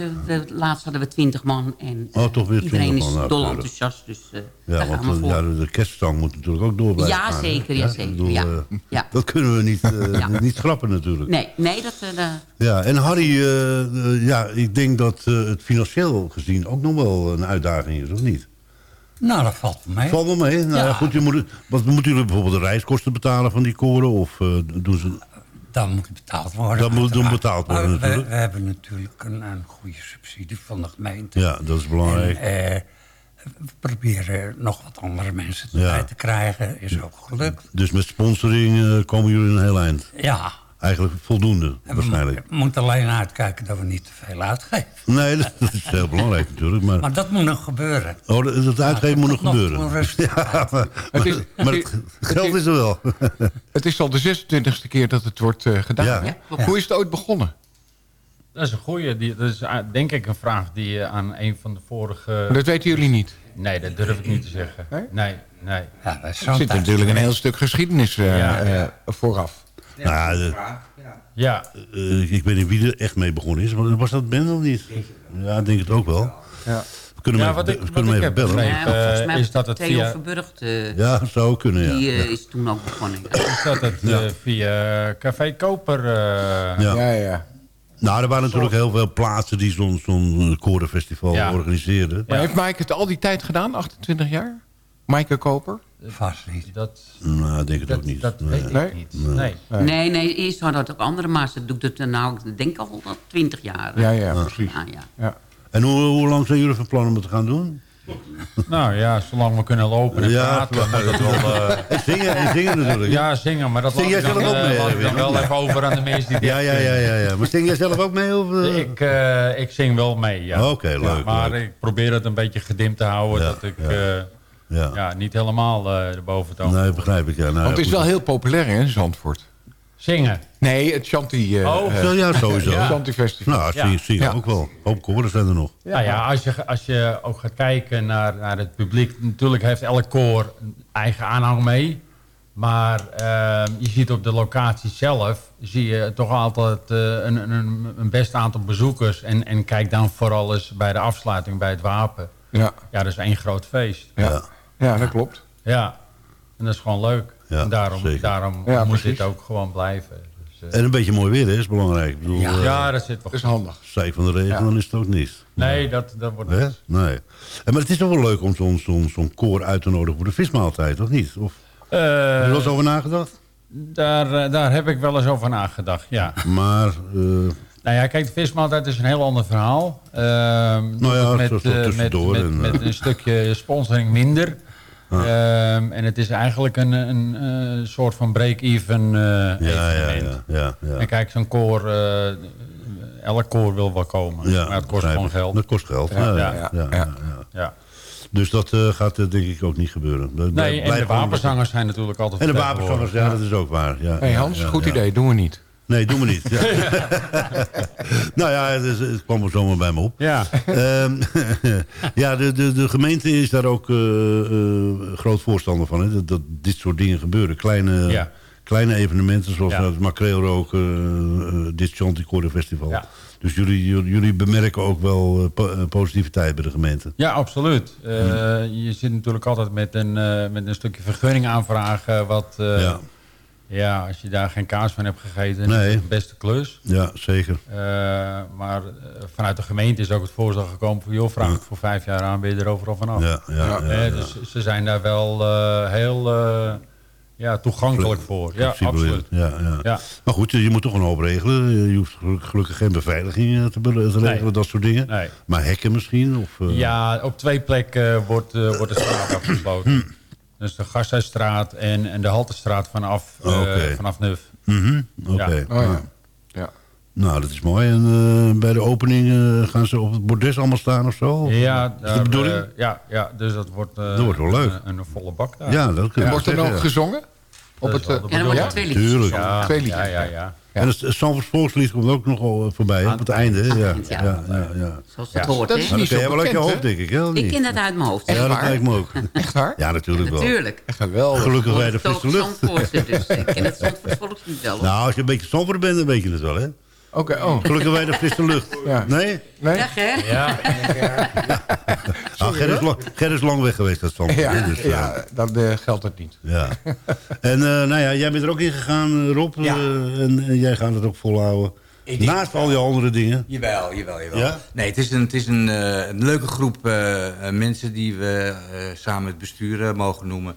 laatst hadden we twintig man. En Oh, toch weer iedereen 20 is man, dol enthousiast. Dus eh, Ja, daar want gaan we eh, voor. ja, de, kerststang moet natuurlijk ook door blijven Ja, gaan, zeker, ja, zeker, bedoel, ja. eh, Ja. Dat kunnen we niet, eh, Ja. niet schrappen natuurlijk. Nee, nee dat... eh, Ja, en Harry, eh, eh, ja, ik denk dat eh, het financieel gezien ook nog wel een uitdaging is, of niet? Nou, dat valt wel mee. Valt wel mee. Nou, ja. Goed, je moet, wat moeten jullie bijvoorbeeld de reiskosten betalen van die koren? Of eh, doen ze... Dan moet betaald worden. Dat moet uiteraard. betaald worden Maar natuurlijk. we hebben natuurlijk een, een goede subsidie van de gemeente. Ja, dat is belangrijk. En, eh, we proberen nog wat andere mensen Ja. erbij te krijgen. Is ook gelukt. Dus met sponsoring komen jullie een heel eind? Ja. Eigenlijk voldoende, En we waarschijnlijk. mo- moeten alleen uitkijken dat we niet te veel uitgeven. Nee, dat, dat is heel belangrijk natuurlijk. Maar, Maar dat moet nog gebeuren. oh, dat, dat uitgeven moet nog gebeuren. Ja, maar, Het is- maar- het geld is er wel. Het is al de 26e keer dat het wordt eh, gedaan. Ja. hè? Hoe is het ooit begonnen? Dat is een goeie. Die, dat is eh, denk ik een vraag die je aan een van de vorige... Maar dat weten jullie niet. Nee, dat durf ik niet te zeggen. Nee? Nee, nee. Ja, dat is Er zit natuurlijk een heel stuk geschiedenis eh, Ja. eh, vooraf. Nou, ja, de- Ja. eh, ik weet niet wie er echt mee begonnen is. Maar was dat Ben of niet? Ja, ik denk het ook wel. Ja. We kunnen Ja, hem wat even, ik- we kunnen wat hem ik even heb bellen. Ja, volgens eh, mij is dat het Theo via- Verburgt, eh, Ja, zou kunnen, ja. die eh, Ja. is toen ook begonnen. Is dat het Ja. eh, via Café Koper? eh, Ja. Ja, ja. Nou, er waren natuurlijk heel veel plaatsen die zo'n zo'n eh, korenfestival Ja. organiseerden. Maar heeft Mike het al die tijd gedaan? 28 jaar? Maaike Koper? Vast niet. Dat, Nou, ik denk het dat, ook niet. dat Nee. weet ik Nee? niet. Nee. Nee. Nee, nee, eerst hadden het ook andere, maar ze doet het er nou, ik denk al wel twintig jaar. Ja, ja, precies. Ja, ja. Ja. En hoe, hoe lang zijn jullie van plan om het te gaan doen? Nou ja, zolang we kunnen lopen en Ja, praten. moet dat wel, eh, En zingen, en zingen natuurlijk. ja, zingen, maar dat Zing laat jij ik dan, zelf ook eh, mee, laat ik dan Erwin? wel even over aan de mensen die Ja, ja, ja, ja, ja. Maar zing jij zelf ook mee? Of, eh? Ik, eh, ik zing wel mee, ja. Oké, leuk, Maar leuk. ik probeer het een beetje gedimd te houden. Ja, dat ik ja. Ja. ja, niet helemaal eh de boventoon Nee, begrijp ik. Ja, nou, Want het is wel heel populair hè, in Zandvoort. Zingen. Nee, het Shanti, eh Oh. eh, Ja, ja, sowieso. Ja. Shanti Festival. Nou, Ja. zingen, zingen Ja. ook wel. Hoop koren zijn er nog. Nou ja, als je, als je ook gaat kijken naar, naar het publiek... natuurlijk heeft elk koor een eigen aanhang mee. Maar ehm, je ziet op de locatie zelf... zie je toch altijd eh, een, een, een best aantal bezoekers. En, en kijk dan vooral eens bij de afsluiting bij het Wapen. Ja, Ja, dat is één groot feest. ja. Ja. dat klopt. Ja, en dat is gewoon leuk. Ja, en daarom, zeker. daarom Ja, moet precies. dit ook gewoon blijven. Dus, eh, En een beetje mooi weer hè, is belangrijk. Ik bedoel, Ja. eh, ja, dat zit wel Dat is handig. Zij van de regen, Ja. dan is het ook niet. Nee, dat, dat wordt Hè? Nee. En, maar het is toch wel leuk om zo'n zo'n koor uit te nodigen voor de vismaaltijd, of niet? Of, Eh, heb je er wel eens over nagedacht? daar, daar heb ik wel eens over nagedacht, ja. Maar, eh, Nou ja, kijk, de vismaaltijd is een heel ander verhaal. Ehm, Nou ja, met, zo- zo eh, met, tussendoor met, en, met een stukje sponsoring minder. Ehm, en het is eigenlijk een, een, eh, soort van break-even eh, ja, ja, evenement. ja, ja, ja. En kijk, zo'n koor, eh, elk koor wil wel komen. Ja, maar het kost gewoon geld. Dat kost geld. Ja, ja, ja, ja, ja. Ja. Dus dat eh, gaat denk ik ook niet gebeuren. Dat Nee, blijft en de wapenzangers zijn natuurlijk altijd En de wapenzangers, ja, dat is ook waar. Ja, hey ja, Hans, ja, goed ja. idee. Doen we niet. Nee, doen we niet. Ja. nou ja, het, is- het kwam er zomaar bij me op. Ja. Ehm, ja, de, de, de gemeente is daar ook eh, eh, groot voorstander van. Hè? Dat, dat dit soort dingen gebeuren. Kleine, Ja. kleine evenementen zoals Ja. het makreelroken, uh, dit Chanticore Festival. Ja. Dus jullie, jullie, bemerken ook wel eh, po- eh, positiviteit bij de gemeente. Ja, absoluut. Eh, Je zit natuurlijk altijd met een, eh, met een stukje vergunning aanvragen... wat, eh, Ja. Als je daar geen kaas van hebt gegeten, Nee. is het de beste klus. Ja, zeker. Eh, maar eh, vanuit de gemeente is ook het voorstel gekomen van... joh, vraag het voor vijf jaar aan, ben je er overal vanaf. Ja, ja, ja, Eh, ja. Dus ze zijn daar wel heel ja, toegankelijk voor. Ja, absoluut. Ja, ja. Maar goed, je moet toch een hoop regelen. Je hoeft gelukkig- geen beveiliging te, regelen, Nee. dat soort dingen. Nee. Maar hekken misschien? Of, Ja, op twee plekken wordt, wordt de straat afgesloten. Dus de Gasthuisstraat en, en de Haltestraat vanaf, eh, Oké. vanaf Nuf. Mhm, Oké. Ja. Oh, ja. Ja. Nou, dat is mooi. En eh, bij de opening eh, gaan ze op het bordes allemaal staan of zo? Of, Ja, is de bedoeling? ja, ja, dus dat wordt, eh, Dat wordt wel leuk. Een, een volle bak daar. Ja, dat je Wordt er nog ja. gezongen? Op het, En dan wordt er ja? twee liedjes. Tuurlijk. Ja, Twee liedjes. Ja, ja, ja. En het Sanford Volkslied komt ook nog wel voorbij, hè, op het einde. hè? Ja, ja, ja. ja, ja. Zoals Ja. het hoort, Dat is niet zo je wel uit je hoofd, denk ik. Hè? Ik ken dat uit mijn hoofd. Ja, dat lijkt me ook. Echt waar? Ja, natuurlijk wel. Natuurlijk. Geweldig. Gelukkig bij de frisse ook lucht. Dus ik ken het Zandvoort volkslied wel. Nou, als je een beetje somber bent, dan weet je het wel, hè? Oké, oh. Gelukkig bij de frisse lucht. Ja. Nee? Nee? Dag, hè? Ja, Ah, Ger, is lang, Ger is lang weg geweest uit Zandvoort. Ja, dus, eh, ja, dan eh, geldt het niet. ja. En eh, nou ja, jij bent er ook in gegaan, eh, Rob. Ja. eh, en, en jij gaat het ook volhouden. Ik denk- Naast al die andere dingen. Jawel, jawel, jawel. Ja? Nee, het is een, het is een, eh, een leuke groep eh, eh, mensen die we eh, samen het bestuur eh, mogen noemen.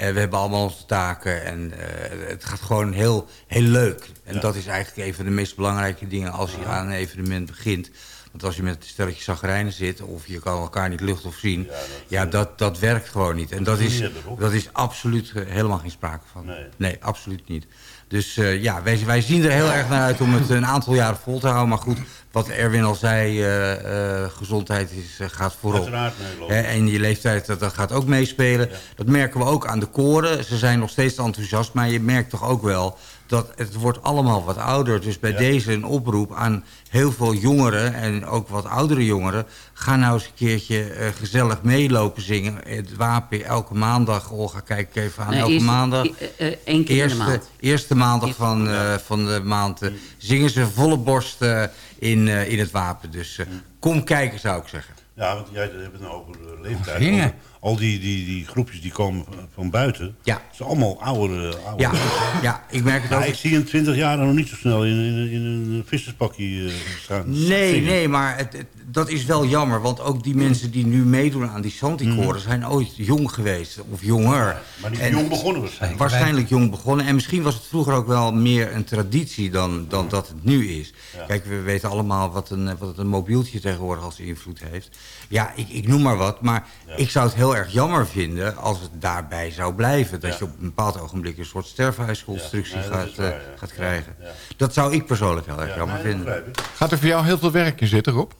Eh, we hebben allemaal onze taken en eh, het gaat gewoon heel, heel leuk. En dat is eigenlijk een van de meest belangrijke dingen als je aan een evenement begint. Want als je met een stelletje zagrijnen zit of je kan elkaar niet lucht of zien... Ja, dat, dat werkt gewoon niet. En dat is, dat is absoluut eh, helemaal geen sprake van. Nee, absoluut niet. Dus ja, wij, wij zien er heel erg naar uit om het een aantal jaren vol te houden. Maar goed, wat Erwin al zei, eh, eh, gezondheid is, eh, gaat voorop. Uiteraard, nee, en je leeftijd, dat, dat gaat ook meespelen. Dat merken we ook aan de koren. Ze zijn nog steeds enthousiast, maar je merkt toch ook wel... dat het wordt allemaal wat ouder. Dus bij deze een oproep aan heel veel jongeren... en ook wat oudere jongeren... ga nou eens een keertje gezellig meelopen zingen. Het wapen elke maandag. Olga, kijk even aan. Nee, elke eerst- maandag. één keer in de eerste, maand. Eerste maandag van, eh, van de maand zingen ze volle borst eh, in, eh, in het wapen. Dus eh, kom kijken, zou ik zeggen. Ja, want jij hebt het nou over de leeftijd. Al, die, die, die groepjes die komen van- buiten. Ja. Het zijn allemaal oude, oude Ja, mensen. ja, ik merk het ook. ik zie een 20 jaar nog niet zo snel in, in, in een visserspakje eh, staan. Nee, zingen. nee, maar het, het- dat is wel jammer. Want ook die mensen die nu meedoen aan die Santicoren... zijn ooit jong geweest, of jonger. Maar die En- jong begonnen waarschijnlijk. Waarschijnlijk jong begonnen. En misschien was het vroeger ook wel meer een traditie dan, dan dat het nu is. Kijk, we weten allemaal wat een, wat een mobieltje tegenwoordig als invloed heeft. Ja, ik, ik noem maar wat. Maar ik zou het heel erg jammer vinden als het daarbij zou blijven. Dat je op een bepaald ogenblik een soort sterfhuisconstructie Ja, nee, dat gaat, waar, eh, ja. gaat krijgen. Dat zou ik persoonlijk heel erg jammer nee, vinden. Gaat er voor jou heel veel werk in zitten, Rob?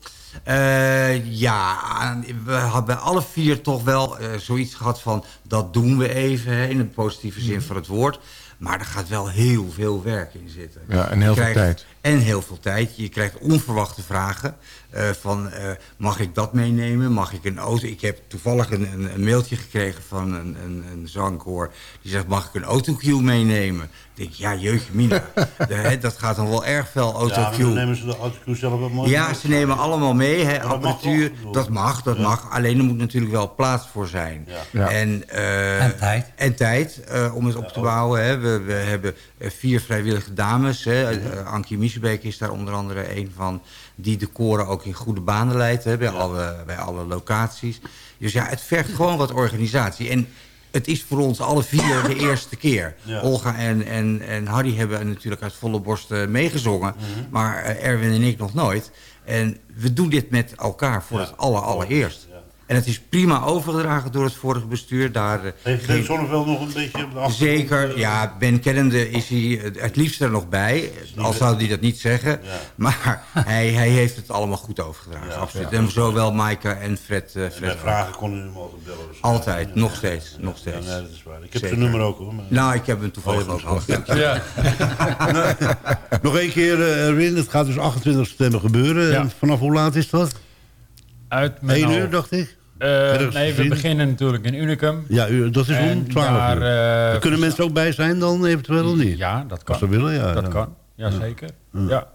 Eh, ja, we hebben bij alle vier toch wel eh, zoiets gehad van... dat doen we even, hè, in de positieve zin van het woord. Maar er gaat wel heel veel werk in zitten. Ja, en heel Je veel krijgt- tijd. En heel veel tijd. Je krijgt onverwachte vragen. eh, van, eh, mag ik dat meenemen? Mag ik een auto? Ik heb toevallig een, een, een mailtje gekregen van een, een, een zangkoor. Die zegt, mag ik een autocue meenemen? Ik denk, ja, jeugdje mina. De- dat gaat dan wel erg veel Ja, maar dan autocue. nemen ze de autocue zelf wel mooi Ja, mee. ze nemen allemaal mee, mag apparatuur. toch? Dat mag, dat Ja. mag. Alleen er moet natuurlijk wel plaats voor zijn. Ja. En, eh, en tijd. En tijd eh, om het op te bouwen. Hè. We, we hebben vier vrijwillige dames. Hè. Eh, Ankie Miesebeek is daar onder andere een van... die de koren ook in goede banen leidt hè, bij, alle, bij alle locaties. Dus ja, het vergt gewoon wat organisatie. En het is voor ons alle vier de eerste keer. Ja. Olga en, en, en Harry hebben natuurlijk uit volle borst eh, meegezongen. Mhm. Maar eh, Erwin en ik nog nooit. En we doen dit met elkaar voor het aller, allereerst. En het is prima overgedragen door het vorige bestuur. Daar, eh, Heeft geen- Ben Zonneveld nog een beetje op de achtergrond? Zeker, ja, Ben kennende is hij eh, het liefst er nog bij. Al zou hij dat niet zeggen. Maar hij, hij heeft het allemaal goed overgedragen, absoluut. En zowel Maaike en Fred. eh, En Fred vragen konden u hem altijd bellen. dus- Altijd, nog steeds, nog steeds. Ja, nee, dat is waar. Ik heb Zeker. zijn nummer ook hoor. maar- Nou, ik heb hem toevallig Oh, ook al. Ja. Nog één keer, eh, Erwin. Het gaat dus 28 september gebeuren. Ja. En vanaf hoe laat is dat? Uit mijn 1 uur, dacht ik? Eh, nee, we beginnen natuurlijk in Unicum. Ja, dat is om En 12 daar, uur. eh, kunnen mensen ook bij zijn dan eventueel of niet? Ja, dat kan. Als ze willen, ja. Dat ja. kan, jazeker. Ja. Ja.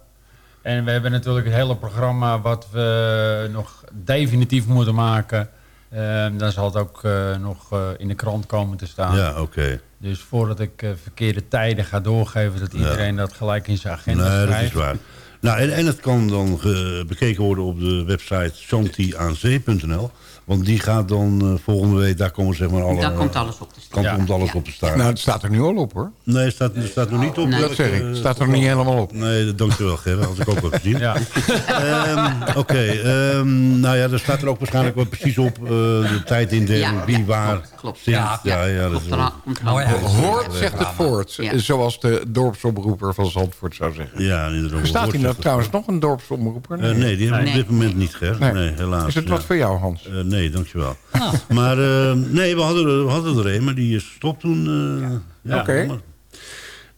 En we hebben natuurlijk het hele programma wat we nog definitief moeten maken. Ehm dan zal het ook eh, nog in de krant komen te staan. Ja, oké. Dus voordat ik verkeerde tijden ga doorgeven... dat iedereen dat gelijk in zijn agenda Nee, dat schrijft. is waar. Nou, en, en het kan dan bekeken worden op de website shantiaanzee.nl. Want die gaat dan eh, volgende week, daar komen zeg maar alle... Daar komt alles op te staan. Kan, Ja. komt alles Ja. op te staan. Nou, het staat er nu al op, hoor. Nee, het staat, het staat nog niet op. Nee. Dat zeg ik. Het staat er nog niet helemaal op. Nee, dat dankjewel, Ger. Dat had ik ook wel gezien. Ehm, Oké, ehm, nou ja, er staat er ook waarschijnlijk wel precies op eh, de tijdindeling, Ja, wie ja, waar klopt, klopt. zit. Ja, Ja, ja, dat klopt er er Hoort zegt het voort. Ja. Zoals de dorpsomroeper van Zandvoort zou zeggen. Ja, inderdaad. Bestaat Hoort hier nou trouwens nog een dorpsomroeper? Eh, nee, die hebben we op Nee. dit moment niet, Ger. Nee, Nee. helaas. Is het wat voor jou, Hans? Eh, nee, dankjewel. Maar eh, nee, we hadden, er- we hadden er een, maar die is gestopt toen. eh, ja, Oké.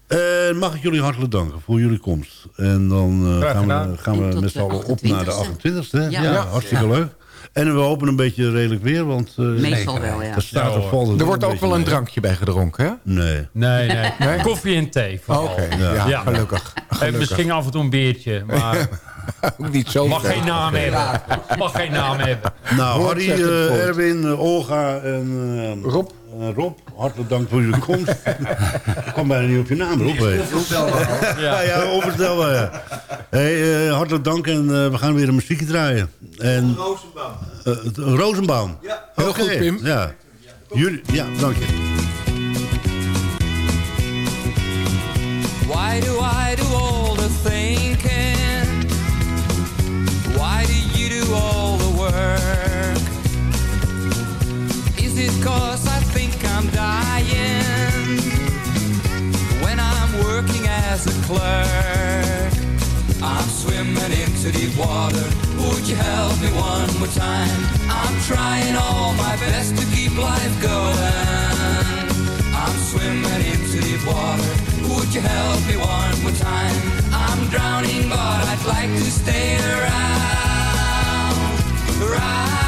Eh, mag ik jullie hartelijk danken voor jullie komst. En dan eh, gaan we, gaan we met z'n allen op naar de 28e. 28e. Ja, Ja. Ja. hartstikke Ja. leuk. En we hopen een beetje redelijk weer, want... eh, Meestal wel, ja. Er staat Ja, er Er wordt ook wel een mee. drankje bij gedronken, hè? Nee. Nee, nee, Nee? Koffie en thee vooral. Oké, ja, Ja. gelukkig. En gelukkig. misschien af en toe een biertje, maar Ook niet zo mag geen naam hebben. Mag geen naam hebben. Nou, Harry, eh. Erwin, eh, Olga en eh, Rob. Eh, Rob, hartelijk dank voor jullie komst. Ik kwam bijna niet op je naam, Rob. hè. Ja, ja, onvoorstelbaar. Ja. Hey, eh, hartelijk dank en eh, we gaan weer een muziekje draaien. En, Rozenbaum. eh, het- Rozenbaum. Ja. Heel Oké, goed, Pim. Ja. Jullie, ja, dank je. Why do I do all the thinking? Why do you do all the work? I think I'm dying when I'm working as a clerk? I'm swimming into deep water. Would you help me one more time? I'm trying all my best to keep life going. I'm swimming into deep water. Would you help me one more time? I'm drowning, but I'd like to stay around, around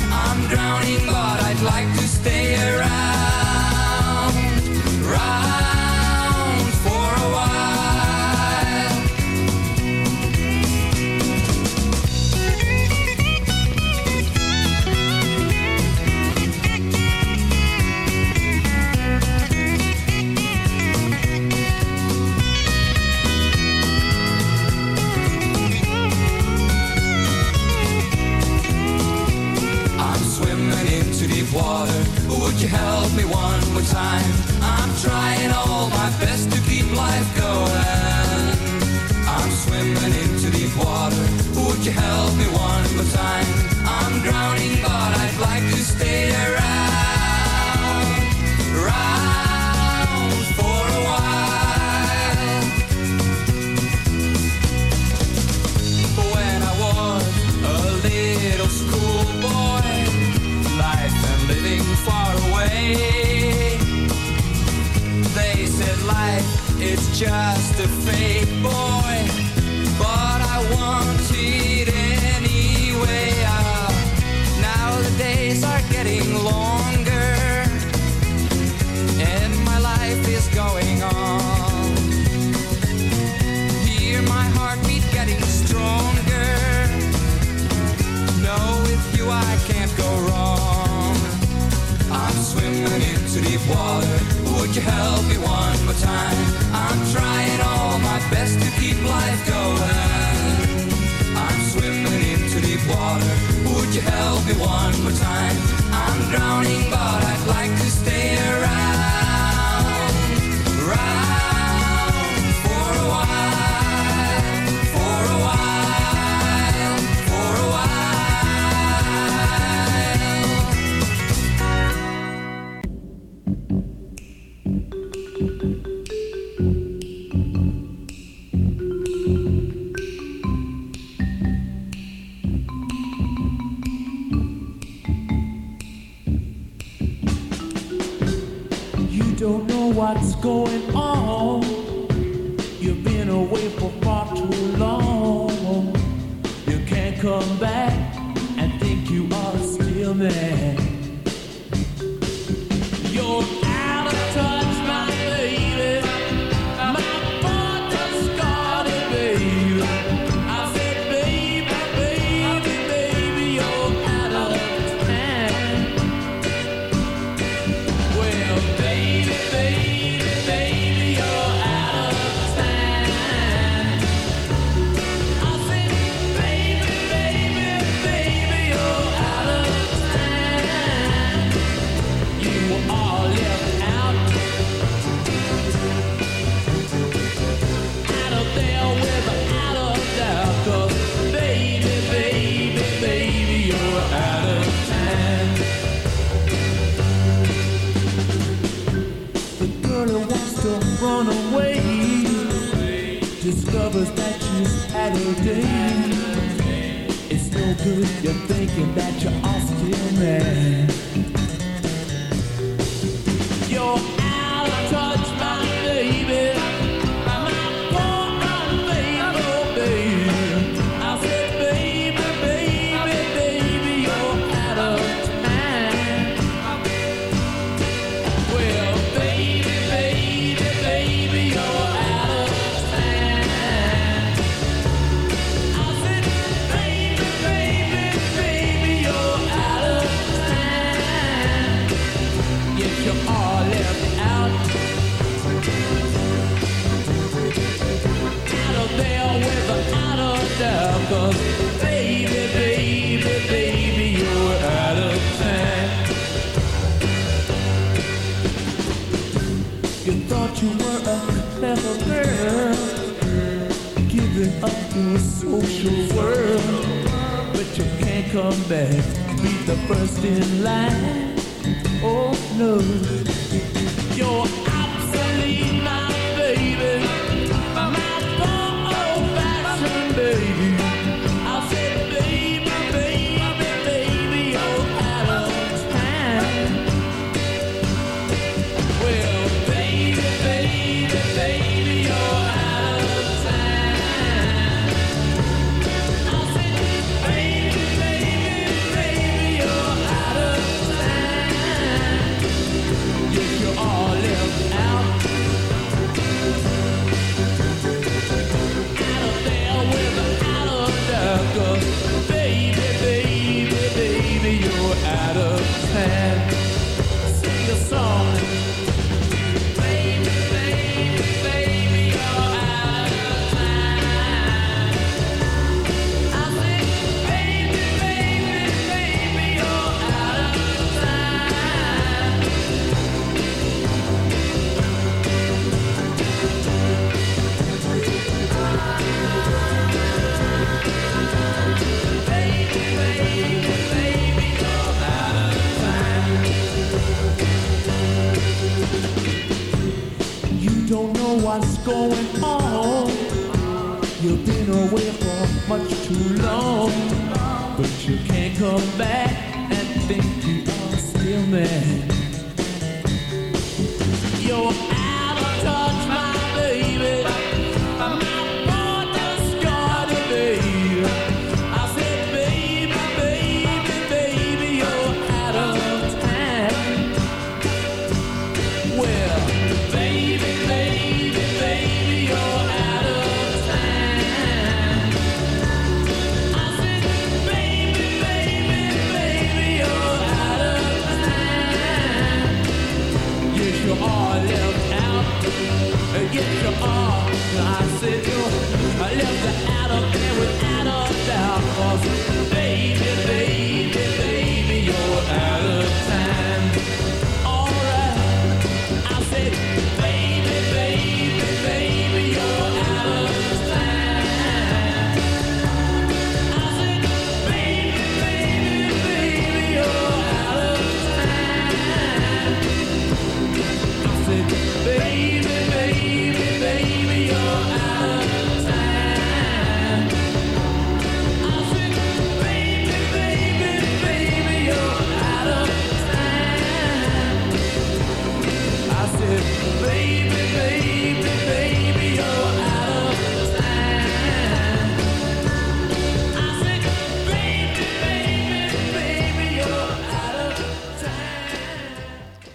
I'm drowning, but I'd like to stay around, around keep life going. I'm swimming into deep water. Would you help me one more time? I'm drowning, but I'd like to stay around, what's going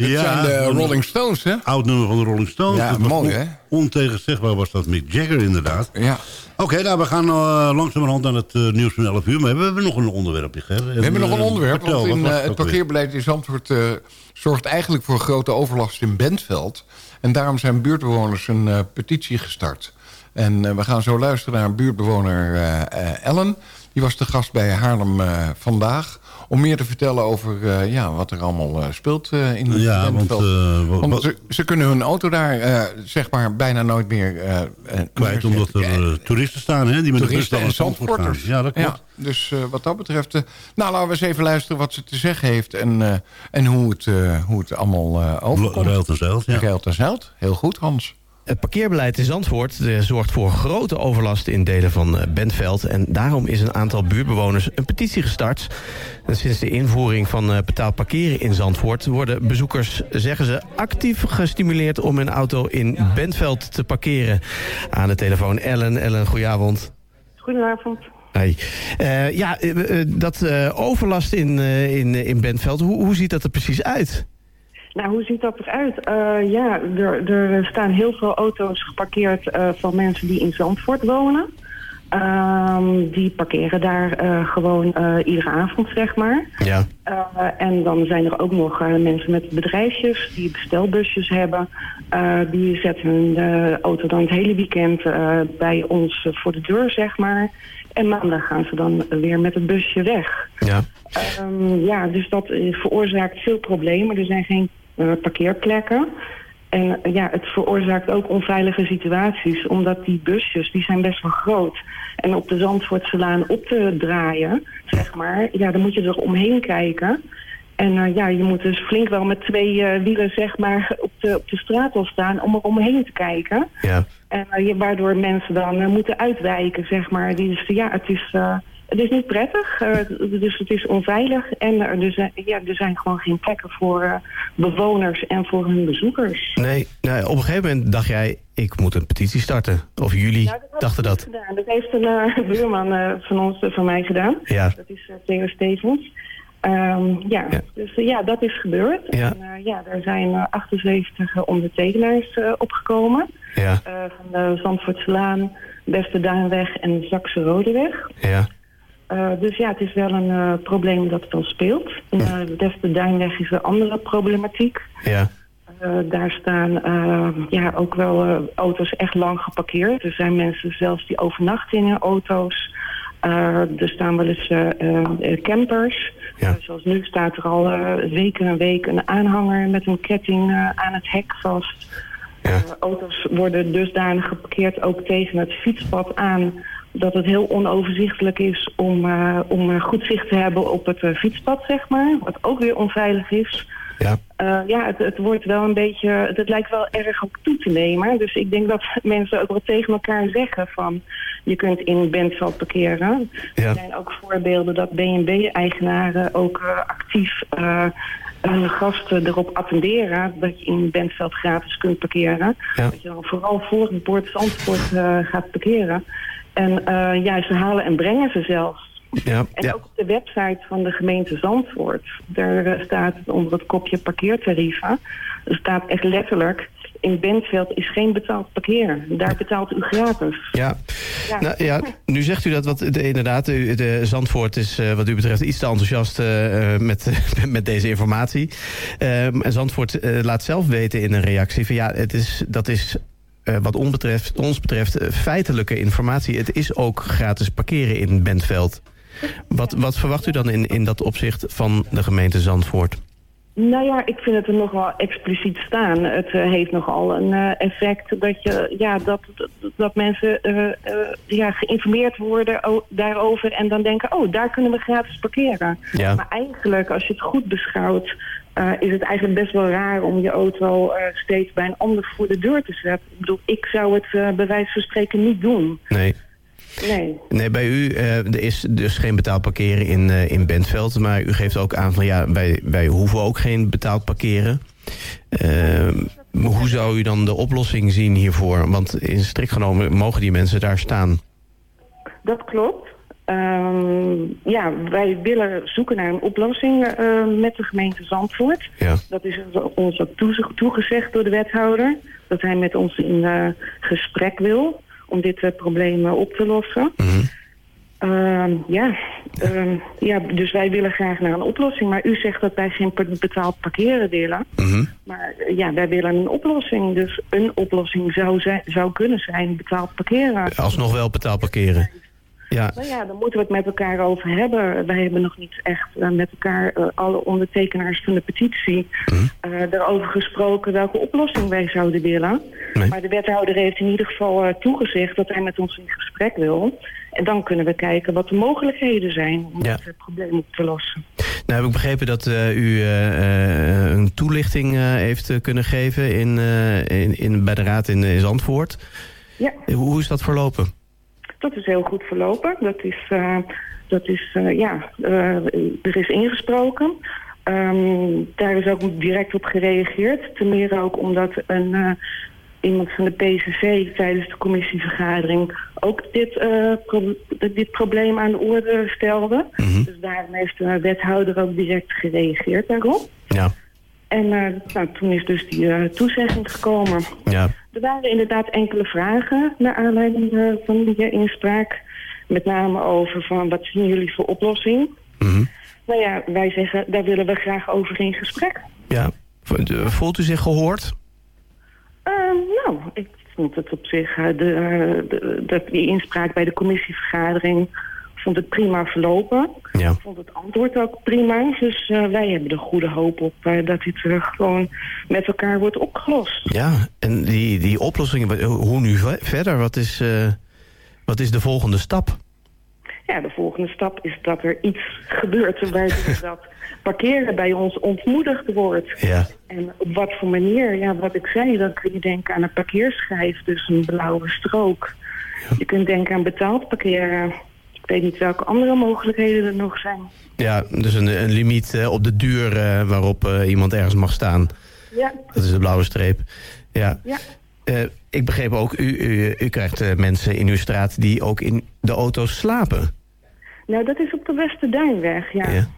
Zijn de Rolling Stones, hè? Oud nummer van de Rolling Stones. Ja, mooi, hè? Ontegenzeggbaar was dat Mick Jagger inderdaad. Ja. Oké, nou, we gaan uh, langzamerhand aan het eh, nieuws van 11 uur. Maar hebben we nog een onderwerpje, Ger? We hebben nog een onderwerp, Vertel, want in, eh, het parkeerbeleid in Zandvoort eh, zorgt eigenlijk voor grote overlast in Bentveld. En daarom zijn buurtbewoners een eh, petitie gestart. En eh, we gaan zo luisteren naar een buurtbewoner eh, eh, Ellen. Die was de gast bij Haarlem eh, vandaag. Om meer te vertellen over eh, ja, wat er allemaal eh, speelt eh, in Ja, want, wat- ze, ze kunnen hun auto daar zeg maar bijna nooit meer Kwijt omdat er toeristen staan, hè? Die met de bus naar Zandvoort gaan. Ja, dat klopt. dus wat dat betreft... nou, laten we eens even luisteren wat ze te zeggen heeft... en, en hoe, het, hoe het allemaal overkomt. Ruilt en zeilt, ja. Ruilt en zeilt. Heel goed, Hans. Het parkeerbeleid in Zandvoort eh, zorgt voor grote overlast in delen van eh, Bentveld. En daarom is een aantal buurtbewoners een petitie gestart. En sinds de invoering van eh, betaald parkeren in Zandvoort... worden bezoekers, zeggen ze, actief gestimuleerd om hun auto in Bentveld te parkeren. Aan de telefoon Ellen. Ellen, goedenavond. Goedenavond. Hey. Ja, dat overlast in, in, in Bentveld, hoe, hoe ziet dat er precies uit? Nou, hoe ziet dat eruit? Eh ja, er, er staan heel veel auto's geparkeerd eh, van mensen die in Zandvoort wonen. Ehm, die parkeren daar eh, gewoon iedere avond, zeg maar. Ja. En dan zijn er ook nog mensen met bedrijfjes die bestelbusjes hebben. Die zetten hun auto dan het hele weekend bij ons voor de deur, zeg maar. En maandag gaan ze dan weer met het busje weg. Ja. Ehm, ja, dus dat veroorzaakt veel problemen. Er zijn geen parkeerplekken. En eh, ja, het veroorzaakt ook onveilige situaties. Omdat die busjes, die zijn best wel groot. En op de Zandvoortselaan op te draaien, zeg maar... ja, dan moet je er omheen kijken. En eh, ja, je moet dus flink wel met twee eh, wielen, zeg maar, op de, op de straat al staan... om er omheen te kijken. Ja. En eh, je- waardoor mensen dan eh, moeten uitwijken, zeg maar. Die, dus, ja, het is, eh, het is niet prettig, eh, dus het is onveilig. En er, zijn, ja, er zijn gewoon geen plekken voor eh, bewoners en voor hun bezoekers. Nee, nou, op een gegeven moment dacht jij, ik moet een petitie starten. Of jullie Nou, dat dachten dat. Gedaan. Dat heeft een eh, buurman van ons, van mij gedaan. Ja. Dat is Theo Stevens. Ehm, ja, dus ja, dat is gebeurd. Ja. En, ja, er zijn eh, 78 ondertekenaars opgekomen. Ja. Van de Zandvoortselaan, Westerduinweg en Zakse Rodeweg. Ja. Eh, dus ja, het is wel een eh, probleem dat het dan speelt. In uh, de Westerduinweg is een andere problematiek. Ja. Eh, daar staan eh, ja, ook wel eh, auto's echt lang geparkeerd. Er zijn mensen zelfs die overnachten in hun auto's. Eh, er staan wel eens eh, eh, campers. Eh, zoals nu staat er al eh, weken en week een aanhanger met een ketting eh, aan het hek vast. Eh, auto's worden dusdanig geparkeerd ook tegen het fietspad aan dat het heel onoverzichtelijk is om, eh, om eh, goed zicht te hebben op het eh, fietspad, zeg maar. Wat ook weer onveilig is. Ja, ja het, het wordt wel een beetje... Het, het lijkt wel erg op toe te nemen. Dus ik denk dat mensen ook wel tegen elkaar zeggen van... je kunt in Bentveld parkeren. Er zijn ook voorbeelden dat B&B-eigenaren ook actief... hun gasten erop attenderen dat je in Bentveld gratis kunt parkeren. Dat je dan vooral voor het bord Zandvoort gaat parkeren. En eh, ja, ze halen en brengen ze zelfs. Ja, En ook op de website van de gemeente Zandvoort. Daar eh, staat onder het kopje parkeertarieven. Er staat echt letterlijk... in Bentveld is geen betaald parkeer. Daar betaalt u gratis. Ja. Ja. Nou, ja, nu zegt u dat, wat, de, inderdaad, de, de Zandvoort is eh, wat u betreft iets te enthousiast met, met deze informatie. Ehm, en Zandvoort laat zelf weten in een reactie van ja, het is, dat is eh, wat ons betreft, ons betreft eh, feitelijke informatie. Het is ook gratis parkeren in Bentveld. Wat, wat verwacht u dan in, in dat opzicht van de gemeente Zandvoort? Nou ja, ik vind het er nogal expliciet staan. Het eh, heeft nogal een effect dat, je, ja, dat, dat, mensen ja, geïnformeerd worden daarover... en dan denken, oh, daar kunnen we gratis parkeren. Ja. Maar eigenlijk, als je het goed beschouwt... eh, is het eigenlijk best wel raar om je auto eh, steeds bij een ander voor de deur te zetten. Ik bedoel, ik zou het eh, bij wijze van spreken niet doen. Nee. Nee. Nee, bij u uh, er is dus geen betaald parkeren in, uh, in Bentveld. Maar u geeft ook aan van ja, wij, wij hoeven ook geen betaald parkeren. Uh, hoe zou u dan de oplossing zien hiervoor? Want in strikt genomen mogen die mensen daar staan. Dat klopt. Ehm, ja, wij willen zoeken naar een oplossing eh, met de gemeente Zandvoort. Ja. Dat is ons ook toegezegd door de wethouder. Dat hij met ons in eh, gesprek wil om dit eh, probleem op te lossen. Ehm, ja, ehm, ja, dus wij willen graag naar een oplossing. Maar u zegt dat wij geen betaald parkeren willen. Maar eh, ja, wij willen een oplossing. Dus een oplossing zou, zijn, zou kunnen zijn betaald parkeren. Alsnog wel betaald parkeren. Ja, Nou ja, dan moeten we het met elkaar over hebben. Wij hebben nog niet echt eh, met elkaar, eh, alle ondertekenaars van de petitie, eh, erover gesproken welke oplossing wij zouden willen. Maar de wethouder heeft in ieder geval toegezegd dat hij met ons in gesprek wil. En dan kunnen we kijken wat de mogelijkheden zijn om Ja. het probleem op te lossen. nou heb ik begrepen dat u een toelichting heeft kunnen geven in, in, in, bij de raad in, in Zandvoort. Ja. Hoe is dat verlopen? Dat is heel goed verlopen. Dat is, eh, dat is eh, ja, eh, er is ingesproken. Ehm, daar is ook direct op gereageerd. Ten meer ook omdat een, iemand van de PCV tijdens de commissievergadering ook dit, pro- dit probleem aan de orde stelde. Dus daarom heeft de wethouder ook direct gereageerd daarop. Ja. En eh, nou, toen is dus die eh, toezegging gekomen. Ja. Er waren inderdaad enkele vragen naar aanleiding eh, van die inspraak. Met name over van wat zien jullie voor oplossing? Nou ja, wij zeggen daar willen we graag over in gesprek. ja. Voelt u zich gehoord? Eh, nou, ik vond het op zich, de, de, de- die inspraak bij de commissievergadering vond het prima verlopen. Ja. Ik vond het antwoord ook prima. Dus eh, wij hebben er goede hoop op eh, dat dit eh, gewoon met elkaar wordt opgelost. Ja, en die, die oplossingen, hoe nu ve- verder? Wat is, eh, wat is de volgende stap? Ja, de volgende stap is dat er iets gebeurt waardoor dat parkeren bij ons ontmoedigd wordt. Ja. En op wat voor manier? Ja, wat ik zei, dan kun je denken aan een parkeerschijf, dus een blauwe strook. Je kunt denken aan betaald parkeren. Ik weet niet welke andere mogelijkheden er nog zijn. Ja, dus een, een limiet eh, op de duur eh, waarop eh, iemand ergens mag staan. Ja, Dat is de blauwe streep. Ja. ja. Ik begreep ook, u, u, u krijgt mensen in uw straat die ook in de auto's slapen. Nou, dat is op de Westerduinweg, ja. Ja.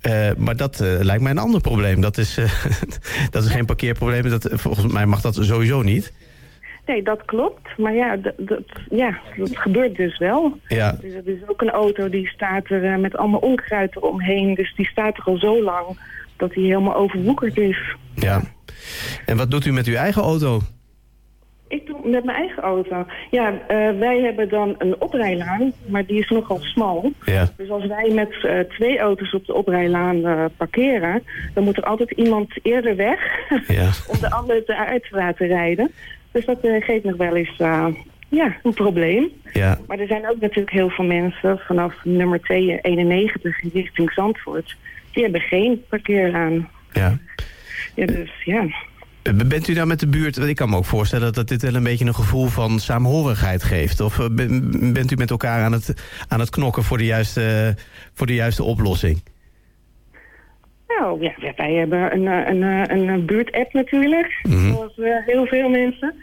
ja. Maar dat lijkt mij een ander probleem. Dat is, dat is geen parkeerprobleem. Dat, volgens mij mag dat sowieso niet. Nee, dat klopt. Maar ja, dat, dat, ja, dat gebeurt dus wel. Ja. Dus er is ook een auto die staat er eh, met allemaal onkruid eromheen. Dus die staat er al zo lang dat die helemaal overwoekerd is. Ja. En wat doet u met uw eigen auto? Ik doe met mijn eigen auto. Ja, eh, wij hebben dan een oprijlaan, maar die is nogal smal. Ja. Dus als wij met eh, twee auto's op de oprijlaan parkeren... dan moet er altijd iemand eerder weg Ja. om de andere eruit te laten rijden. Dus dat eh, geeft nog wel eens eh, ja, een probleem. Ja. Maar er zijn ook natuurlijk heel veel mensen vanaf nummer 291 richting Zandvoort... die hebben geen parkeerlaan. Ja. Ja, dus ja... Eh, Bent u nou met de buurt... Ik kan me ook voorstellen dat dit wel een beetje een gevoel van saamhorigheid geeft. Of eh, ben- bent u met elkaar aan het, aan het knokken voor de juiste, voor de juiste oplossing? Nou ja, wij- hebben een, eh, een, eh, een, een buurt-app natuurlijk, Mhm. zoals eh, heel veel mensen.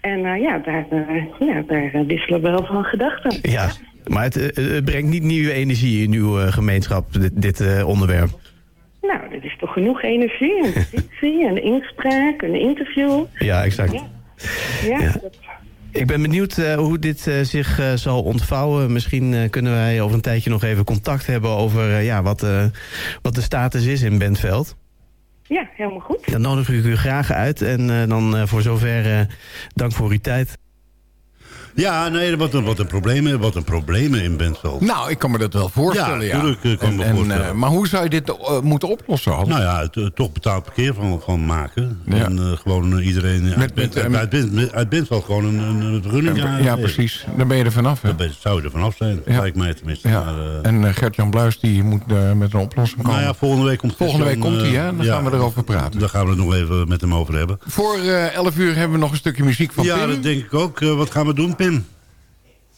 En eh, ja, daar, eh, ja, daar eh, wisselen we wel van gedachten. Ja. Maar het, eh, het brengt niet nieuwe energie in uw eh, gemeenschap, dit, dit eh, onderwerp. Nou, dit is toch genoeg energie, een petitie, een inspraak, een interview. Ja, exact. Ja, ja, Ja. dat- Ik ben benieuwd eh, hoe dit eh, zich eh, zal ontvouwen. Misschien kunnen wij over een tijdje nog even contact hebben over ja, wat, wat de status is in Bentveld. ja, helemaal goed. Dan nodig ik u graag uit. En dan voor zover dank voor uw tijd. Ja, nee, wat een, wat een problemen, wat een problemen in Bentveld. Nou, ik kan me dat wel voorstellen, ja. tuurlijk eh, kan ik me En- en, voorstellen. eh, maar hoe zou je dit eh, moeten oplossen, Hans? Nou ja, het, eh, toch betaald parkeer van, van maken. Ja. En gewoon iedereen uit, Met- Bent- met, uit, Bent- uit Bentveld gewoon een, een, vergunning Ja, ja, precies. Dan ben je er vanaf. Dan zou je er vanaf zijn, lijkt mij tenminste. Maar, En Gert-Jan Bluis die moet met een oplossing komen. nou ja, volgende week komt Volgende week komt hij, hè? Dan gaan we erover praten. Daar gaan we het nog even met hem over hebben. Voor eh 11 uur hebben we nog een stukje muziek van ja, Pim. dat denk ik ook. Wat gaan we doen, Pim?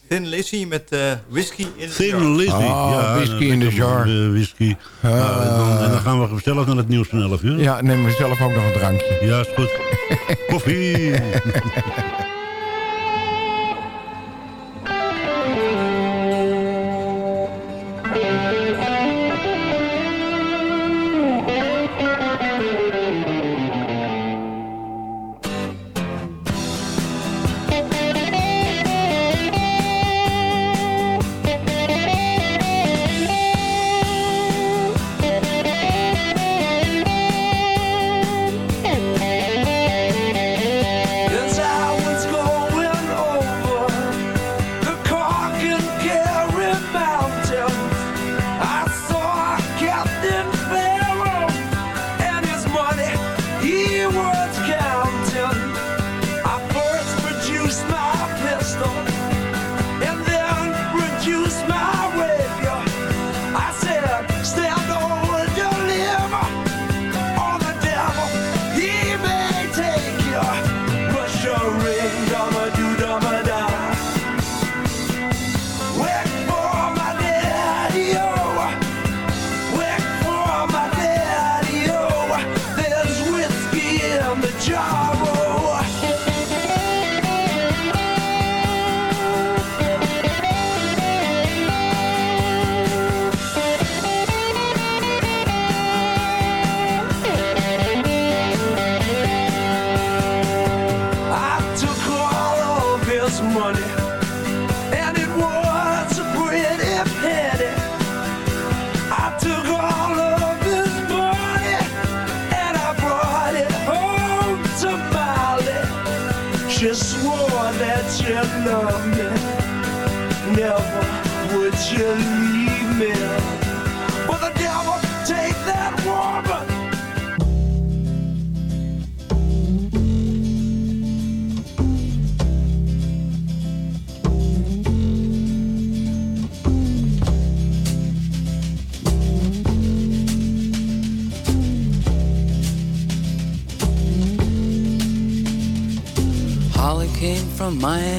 Thin Lizzy met eh, whisky in de Thin Lizzy. Ah, ja, whisky in the dan- jar. eh, whisky. Nou, en, dan, en dan gaan we gezellig naar het nieuws van 11 uur. Ja, neem zelf ook nog een drankje. Ja, is goed. Koffie. job.